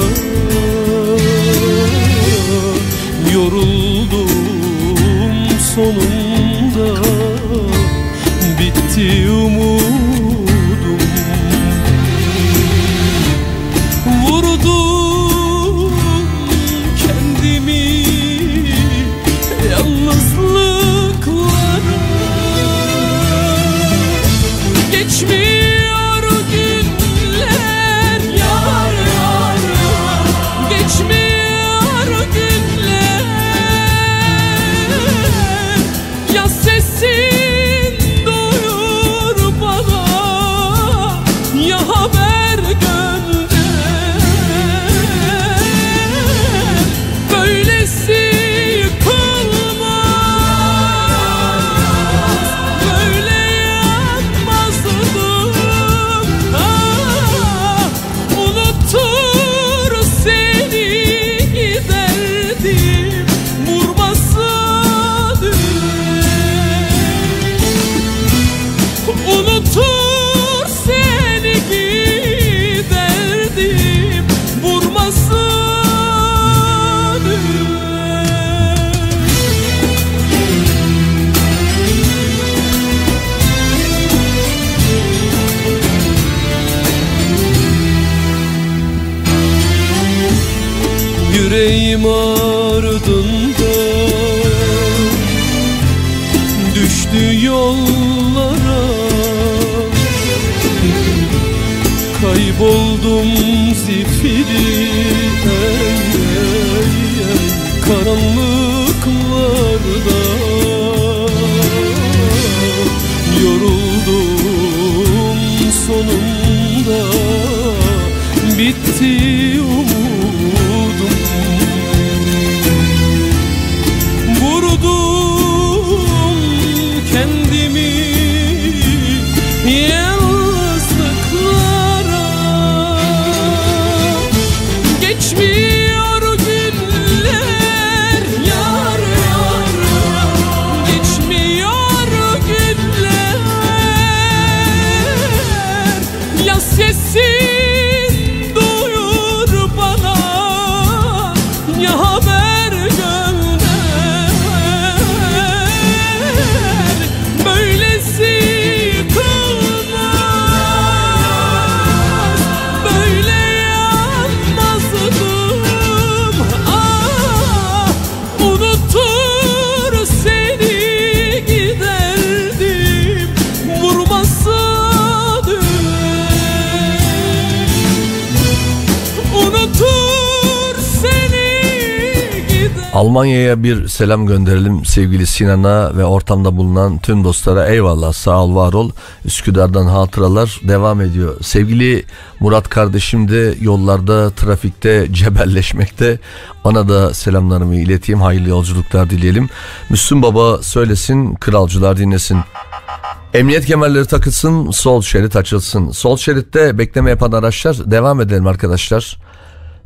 Yoruldum sonunda more Almanya'ya bir selam gönderelim sevgili Sinan'a ve ortamda bulunan tüm dostlara eyvallah sağ ol var ol. Üsküdar'dan hatıralar devam ediyor. Sevgili Murat kardeşim de yollarda trafikte <laughs> cebelleşmekte. Ona da selamlarımı ileteyim hayırlı yolculuklar dileyelim. Müslüm Baba söylesin kralcılar dinlesin. Emniyet kemerleri takılsın, sol şerit açılsın. Sol şeritte bekleme yapan araçlar devam edelim arkadaşlar.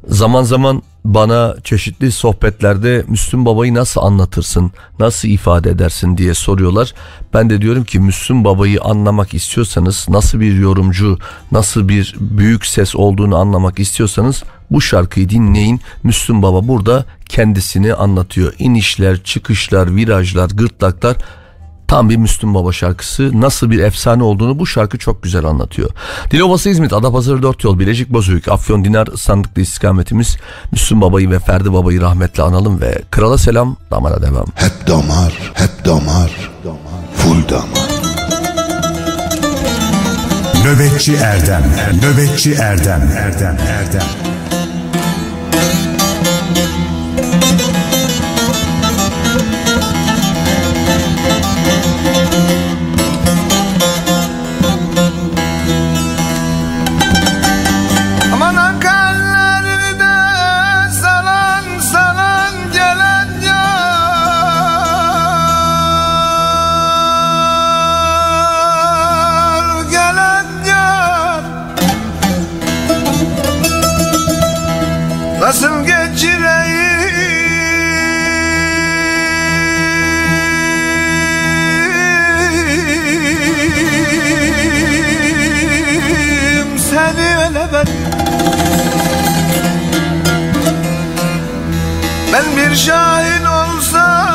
Zaman zaman bana çeşitli sohbetlerde Müslüm Baba'yı nasıl anlatırsın, nasıl ifade edersin diye soruyorlar. Ben de diyorum ki Müslüm Baba'yı anlamak istiyorsanız, nasıl bir yorumcu, nasıl bir büyük ses olduğunu anlamak istiyorsanız bu şarkıyı dinleyin. Müslüm Baba burada kendisini anlatıyor. İnişler, çıkışlar, virajlar, gırtlaklar Tam bir Müslüm Baba şarkısı. Nasıl bir efsane olduğunu bu şarkı çok güzel anlatıyor. Dilovası İzmit, Adapazarı 4 yol, Bilecik Bozüyük, Afyon Dinar sandıklı istikametimiz. Müslüm Baba'yı ve Ferdi Baba'yı rahmetle analım ve krala selam, damara devam. Hep damar, hep damar, full damar. Nöbetçi Erdem, Nöbetçi Erdem, Erdem, Erdem. Aman Ben bir şahin olsam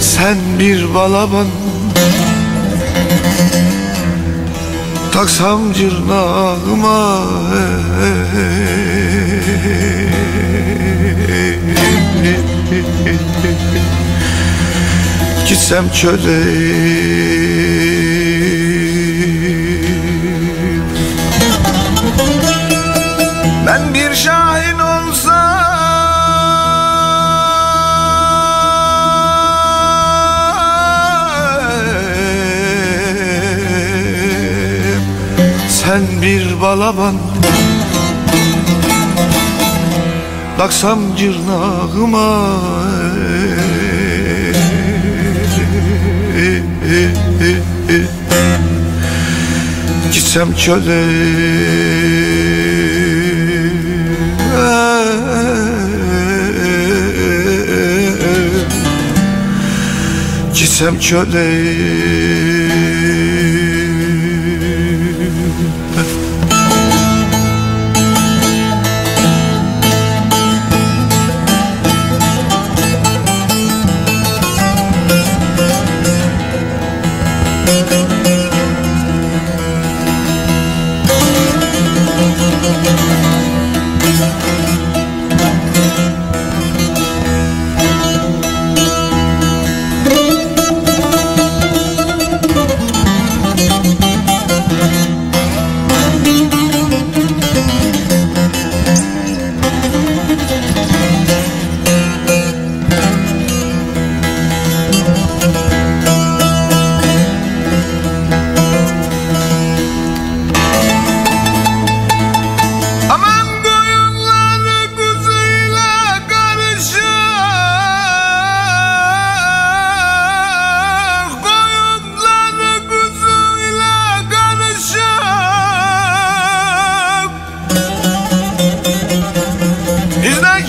Sen bir balaban Taksam cırnağıma Gitsem çöle. Ben bir şahin olsam Sen bir balaban. Baksam cırnağıma Gitsem çöle. Gitsem çöle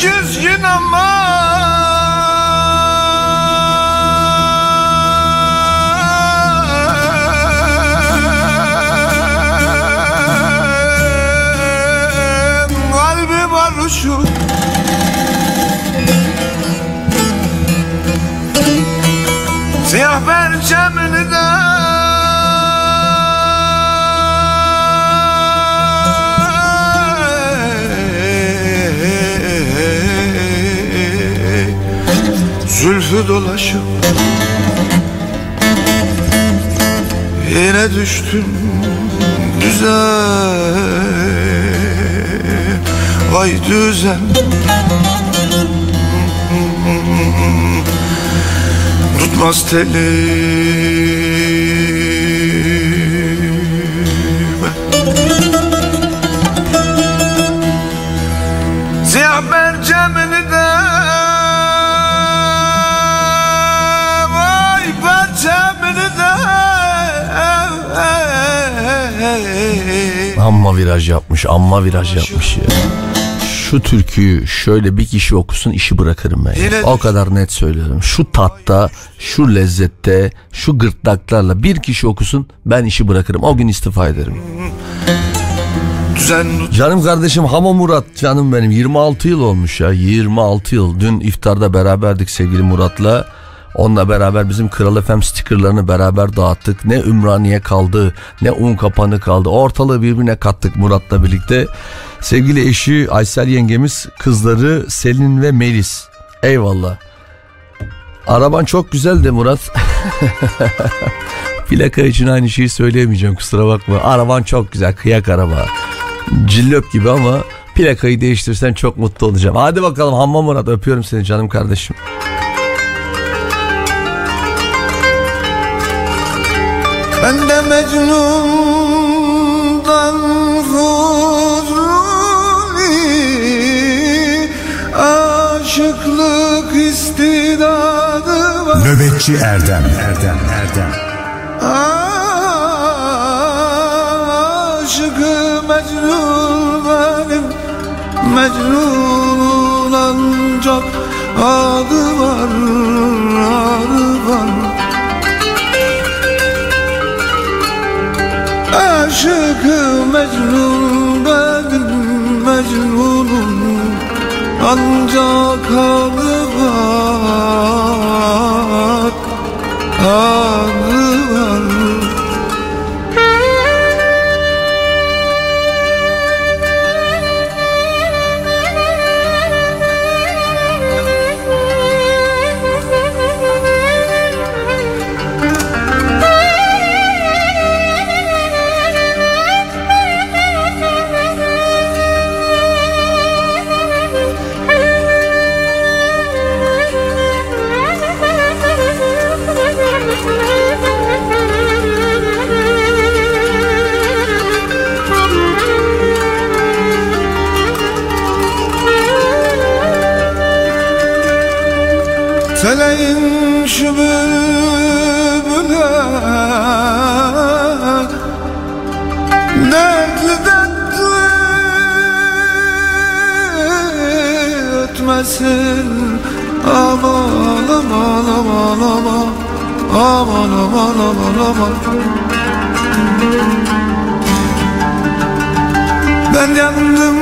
Bizden küskün ama. Kalbi barışık Siyah perçemini Dolaşıp Yine düştüm güzel. Vay düzen. Tutmaz telime Amma viraj yapmış, amma viraj yapmış ya. Şu türküyü şöyle bir kişi okusun işi bırakırım ben. ya. O kadar net söylüyorum. Şu tatta, şu lezzette, şu gırtlaklarla bir kişi okusun ben işi bırakırım. O gün istifa ederim. Düzen Canım kardeşim Hamo Murat canım benim 26 yıl olmuş ya 26 yıl. Dün iftarda beraberdik sevgili Murat'la. Onunla beraber bizim Kral FM stickerlarını beraber dağıttık. Ne Ümraniye kaldı ne un kapanı kaldı. Ortalığı birbirine kattık Murat'la birlikte. Sevgili eşi Aysel yengemiz kızları Selin ve Melis. Eyvallah. Araban çok güzel de Murat. <laughs> Plaka için aynı şeyi söyleyemeyeceğim kusura bakma. Araban çok güzel kıyak araba. Cillop gibi ama plakayı değiştirsen çok mutlu olacağım. Hadi bakalım Hamma Murat öpüyorum seni canım kardeşim. Ben de Mecnun'dan Fuzuli Aşıklık istidadı var. Nöbetçi Erdem. Erdem Erdem. Aşıkı Mecnun benim Mecnun'un ancak adı var Adı var Aşıkı Mecnun benim Mecnun'um Ancak adı var. Adı var ötmesin Aman aman aman aman Aman. Aman aman aman Ben yandım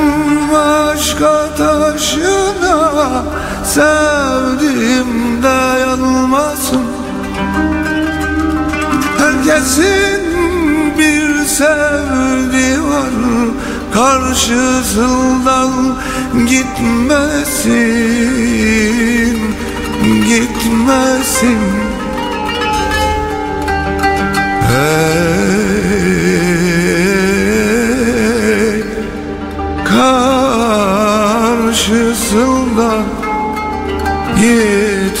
aşka taşına Sevdiğimde yanılmasın Herkesin bir sevdiği var Karşısından gitmesin Gitmesin. Hey Karşısından gitmesin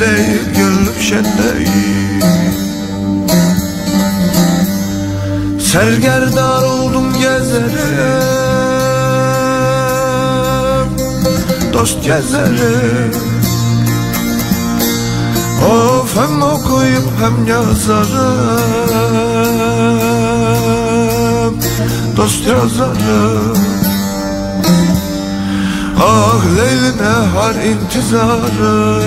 değil Gönlüm şen değil. Sergerdar oldum gezerim Dost gezerim Of hem okuyup hem yazarım Dost yazarım. Ah Leyl nehar intizarım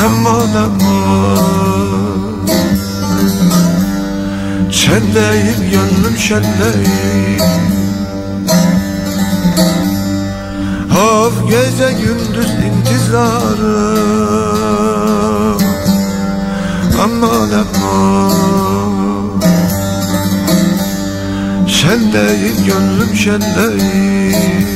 Hemman hemman Çendeyim gönlüm şendeyim Av gece gündüz intizarım Aman aman. Şendeyim gönlüm şendeyim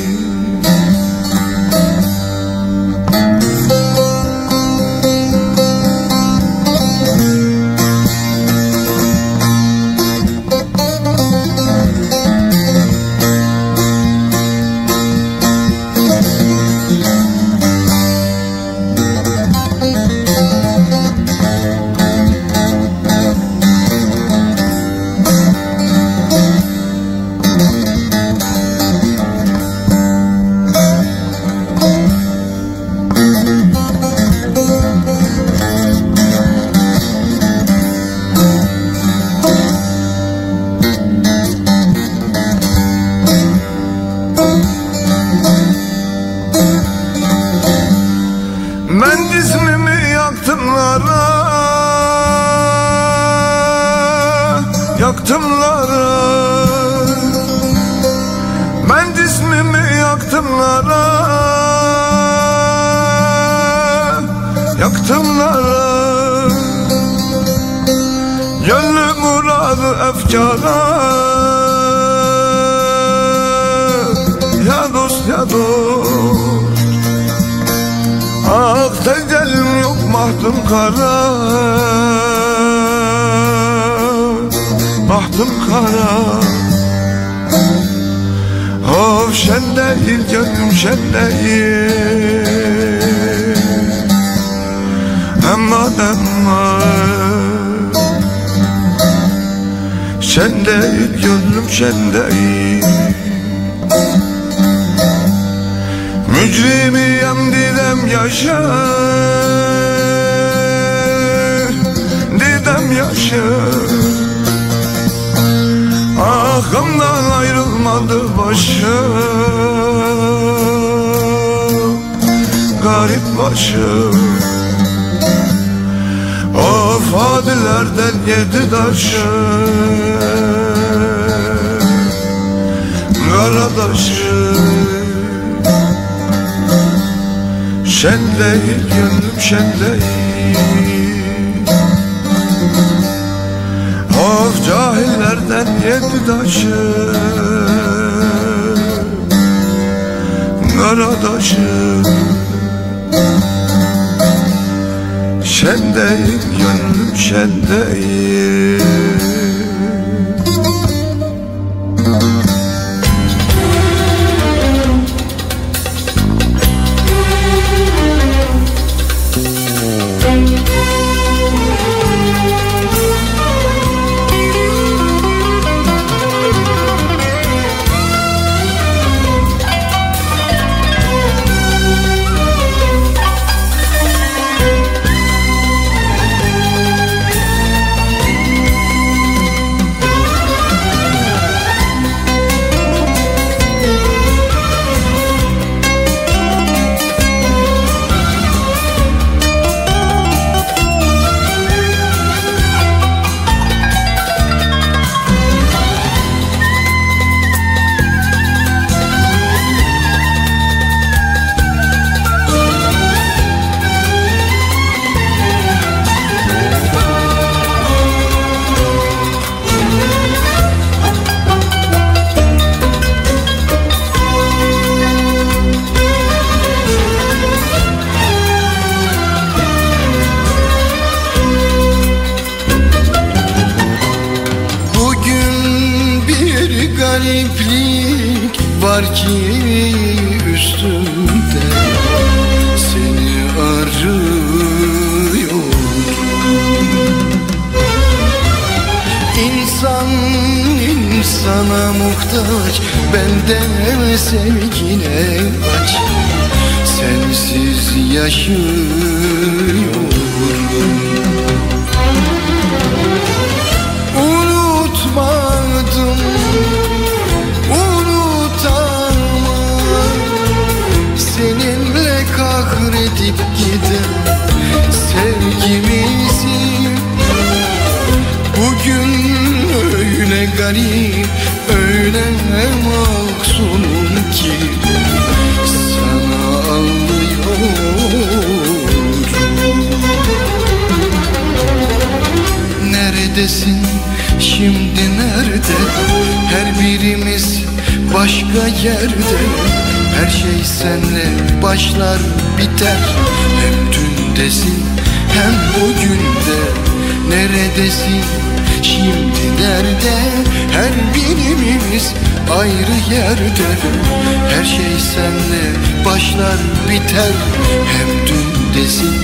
muhtaç Ben de sevgine aç. Sensiz yaşıyorum. Unutmadım Unutamam. Seninle kahredip giden Sevgimizi. Bugün öyle garip Öyle mahzunum ki Sana ağlıyorum Neredesin şimdi nerede? Her birimiz başka yerde. Her şey senle başlar biter. Hem dündesin hem bugünde Neredesin? şimdi nerede Her birimiz ayrı yerde. Her şey senle başlar biter. Hem dündesin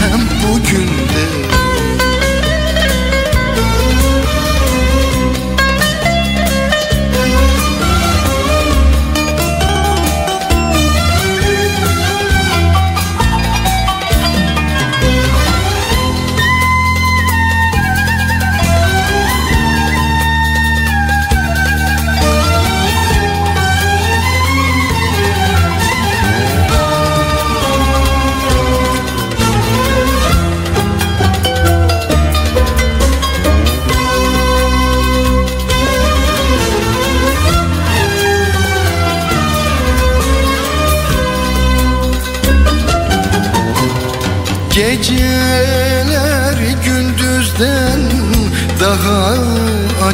hem bugünde Geceler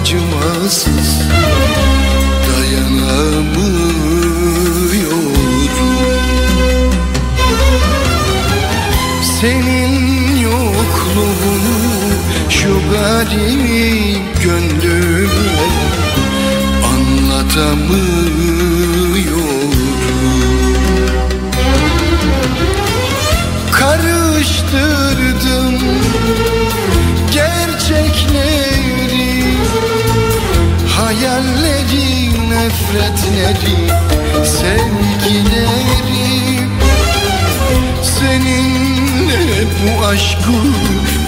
acımasız Dayanamıyorum. Senin yokluğunu şu garip gönlüme anlatamıyorum nefretleri, sevgileri. Seninle bu aşkı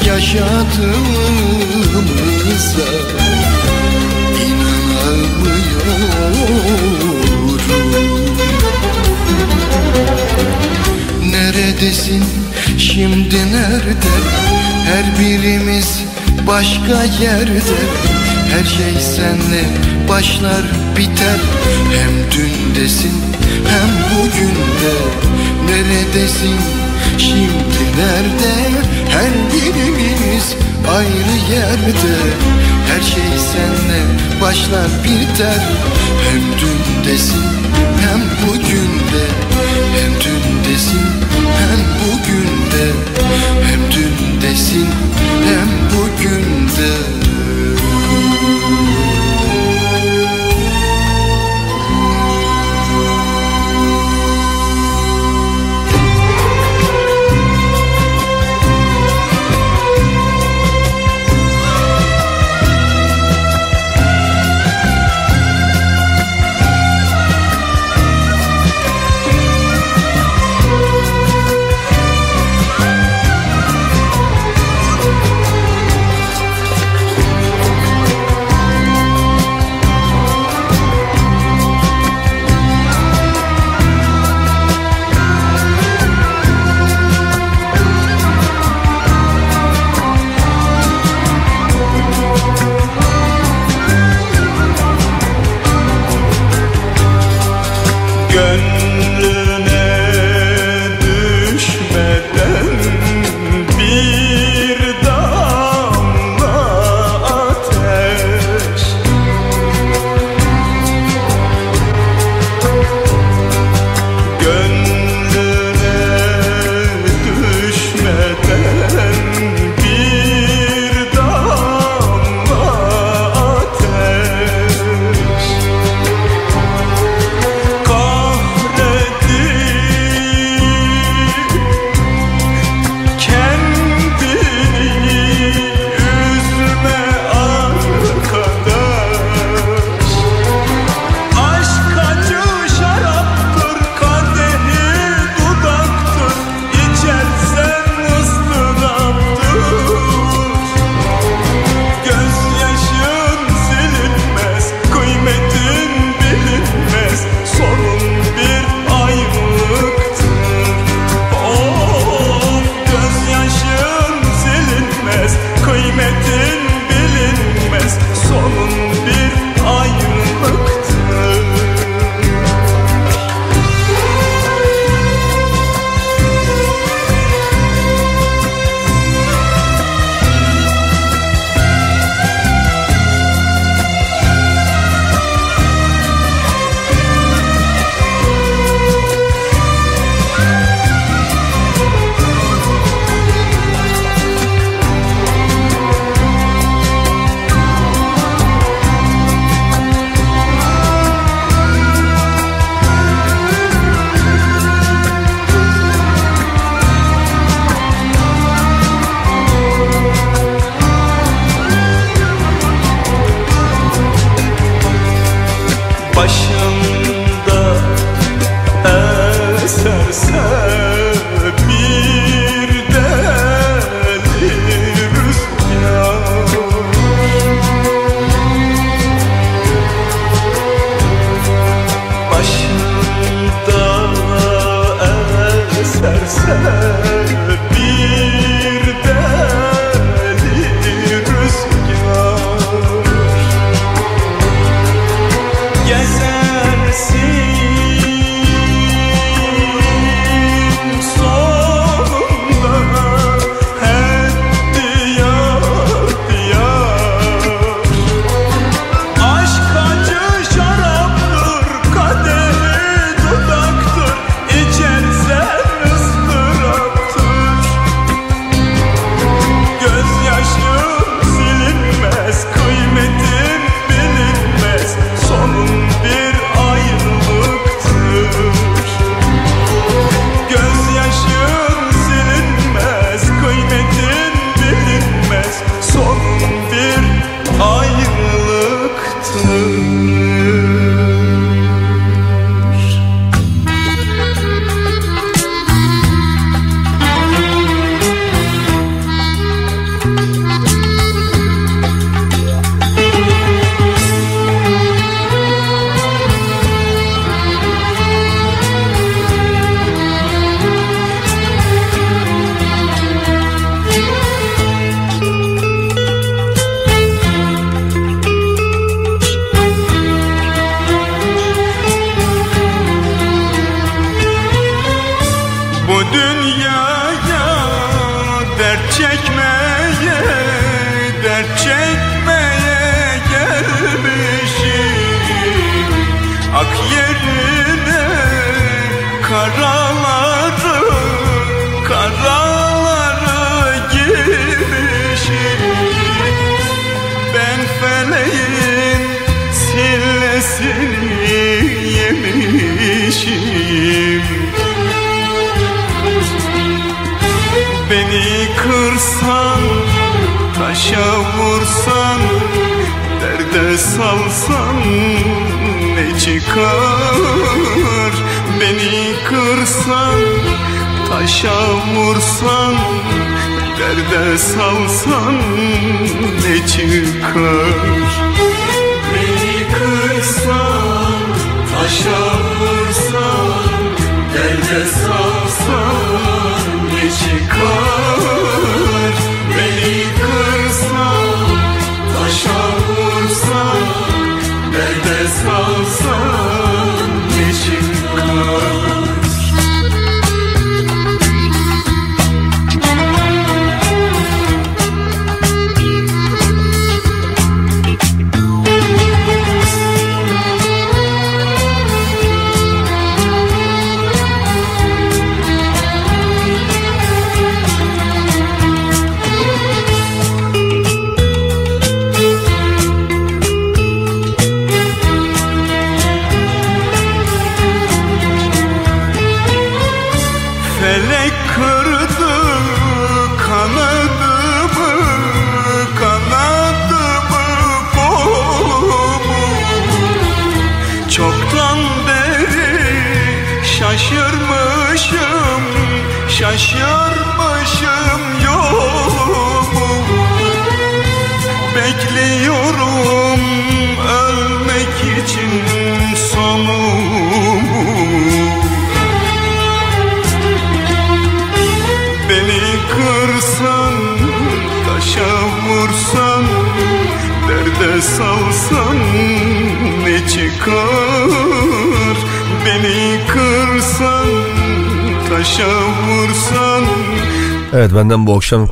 yaşadığımıza inanamıyorum Neredesin şimdi nerede? Her birimiz başka yerde Her şey senle başlar biter. Hem dündesin hem bugünde Neredesin şimdi nerede? Her birimiz ayrı yerde. Her şey senle başlar biter. Hem dündesin hem bugünde Hem dündesin hem bugünde Hem dündesin hem bugünde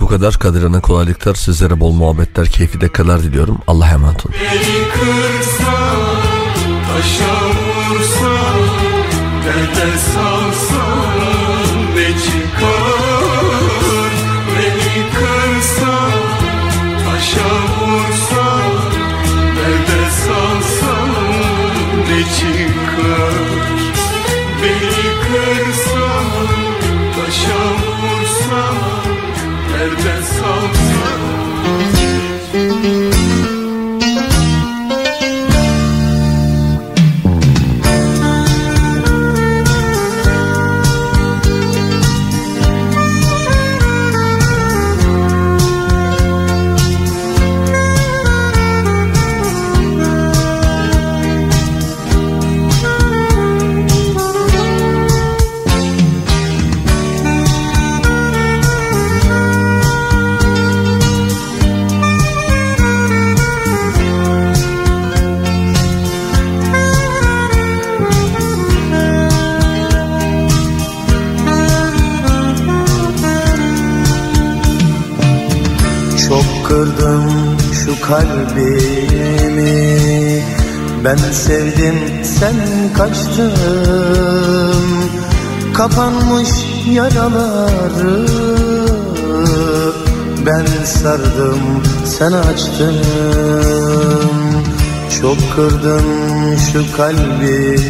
bu kadar. Kadir'e kolaylıklar. Sizlere bol muhabbetler, keyfi de kadar diliyorum. Allah'a emanet olun. Beni kırsa, taşa vursa, derde salsa, ne çıkar? Beni kırsa, taşa vursa, derde salsa, ne çıkar? so soon. Sen kaçtın Kapanmış yaraları Ben sardım sen açtın. Çok kırdın şu kalbimi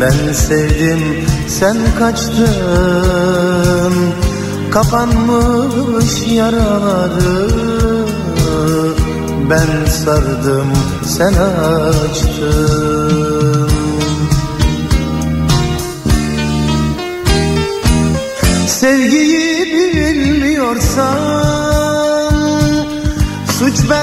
Ben sevdim sen kaçtın. Kapanmış yaraları Ben sardım sen açtın. Sevgiyi bilmiyorsan Suç bende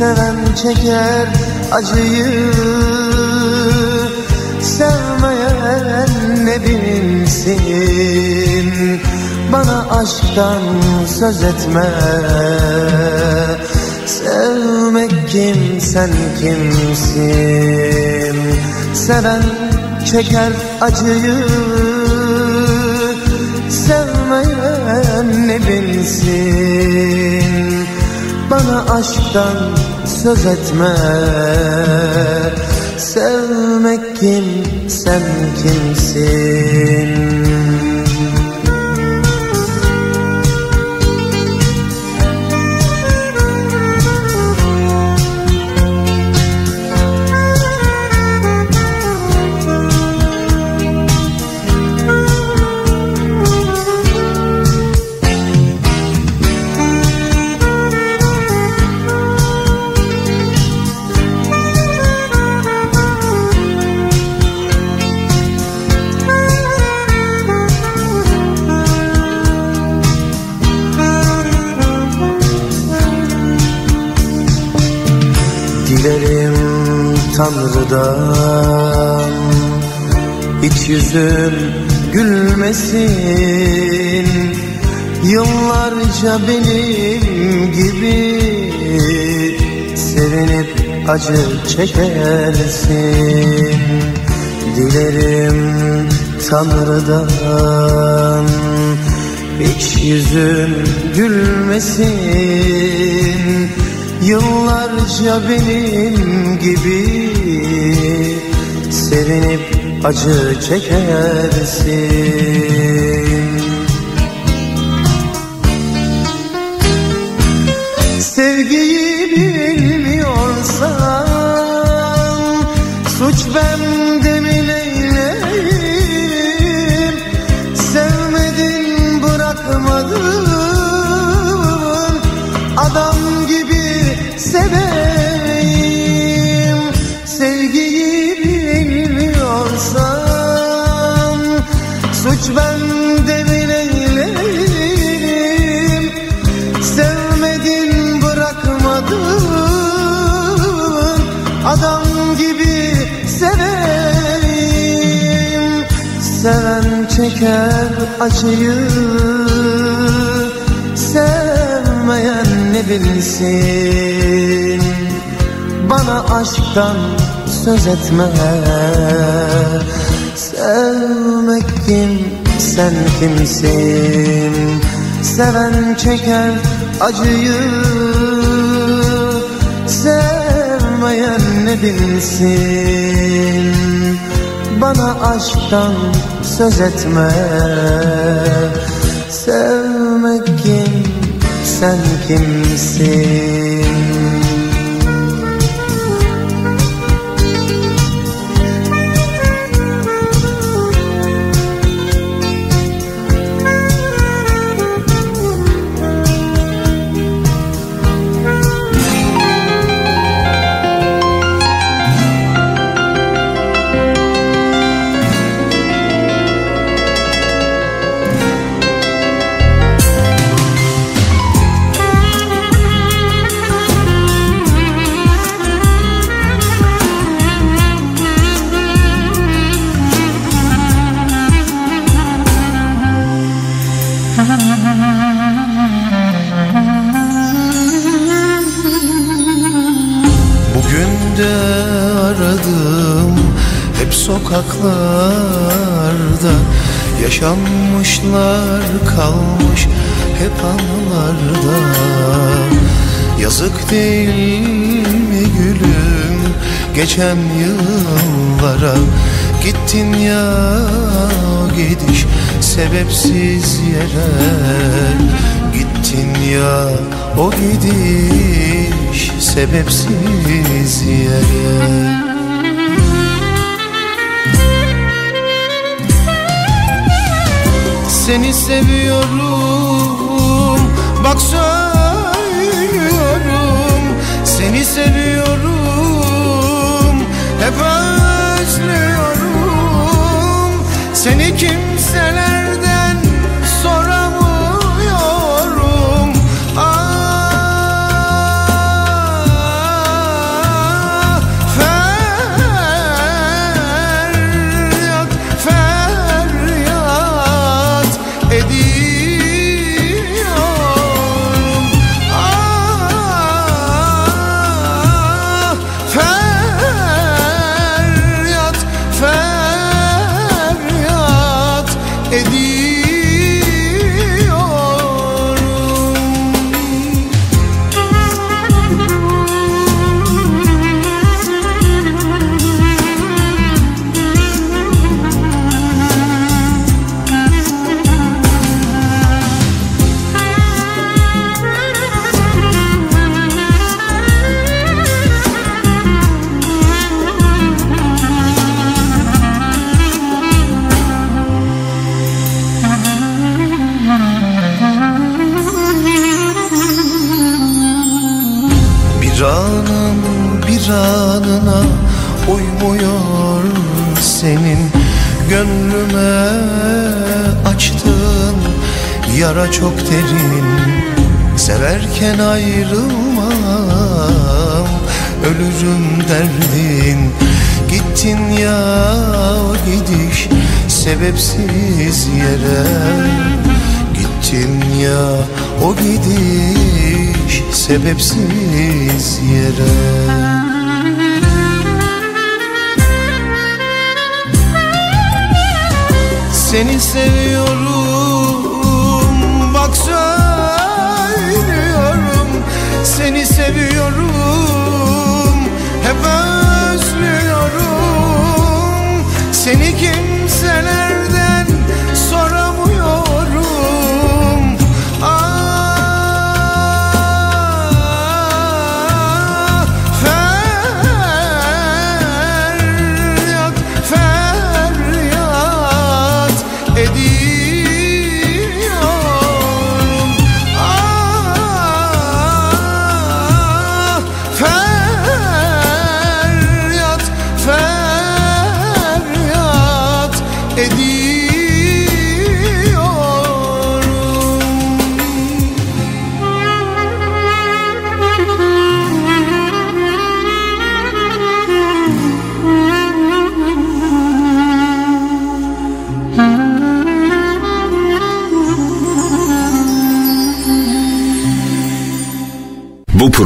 Seven çeker acıyı. Sevmeyen ne bilsin? Bana aşktan söz etme. Sevmek kim sen kimsin? Seven çeker acıyı. Sevmeyen ne bilsin? Bana aşktan söz etme. Sevmek kim sen kimsin Hiç yüzün gülmesin. Yıllarca benim gibi Sevinip acı çekersin. Dilerim Tanrı'dan Hiç yüzün gülmesin. Yıllarca benim gibi Sevinip acı çekersin. Sevgiyi bilmiyorsan Suç bende çeker acıyı Sevmeyen ne bilsin? Bana aşktan söz etme. Sevmek kim? Sen kimsin? Seven çeker acıyı Sevmeyen ne bilsin? Bana aşktan söz etme. Sevmek kim? Sen kimsin sokaklarda Yaşanmışlar kalmış hep anılarda. Yazık değil mi gülüm geçen yıllara? Gittin ya gidiş sebepsiz yere. Gittin ya o gidiş sebepsiz yere Seni seviyorum. Bak söylüyorum Seni seviyorum. Hep özlüyorum. Seni kimselerden sebepsiz yere Gittin ya o gidiş sebepsiz yere. Seni seviyorum bak söylüyorum. Seni seviyorum hep özlüyorum. Seni kimselerden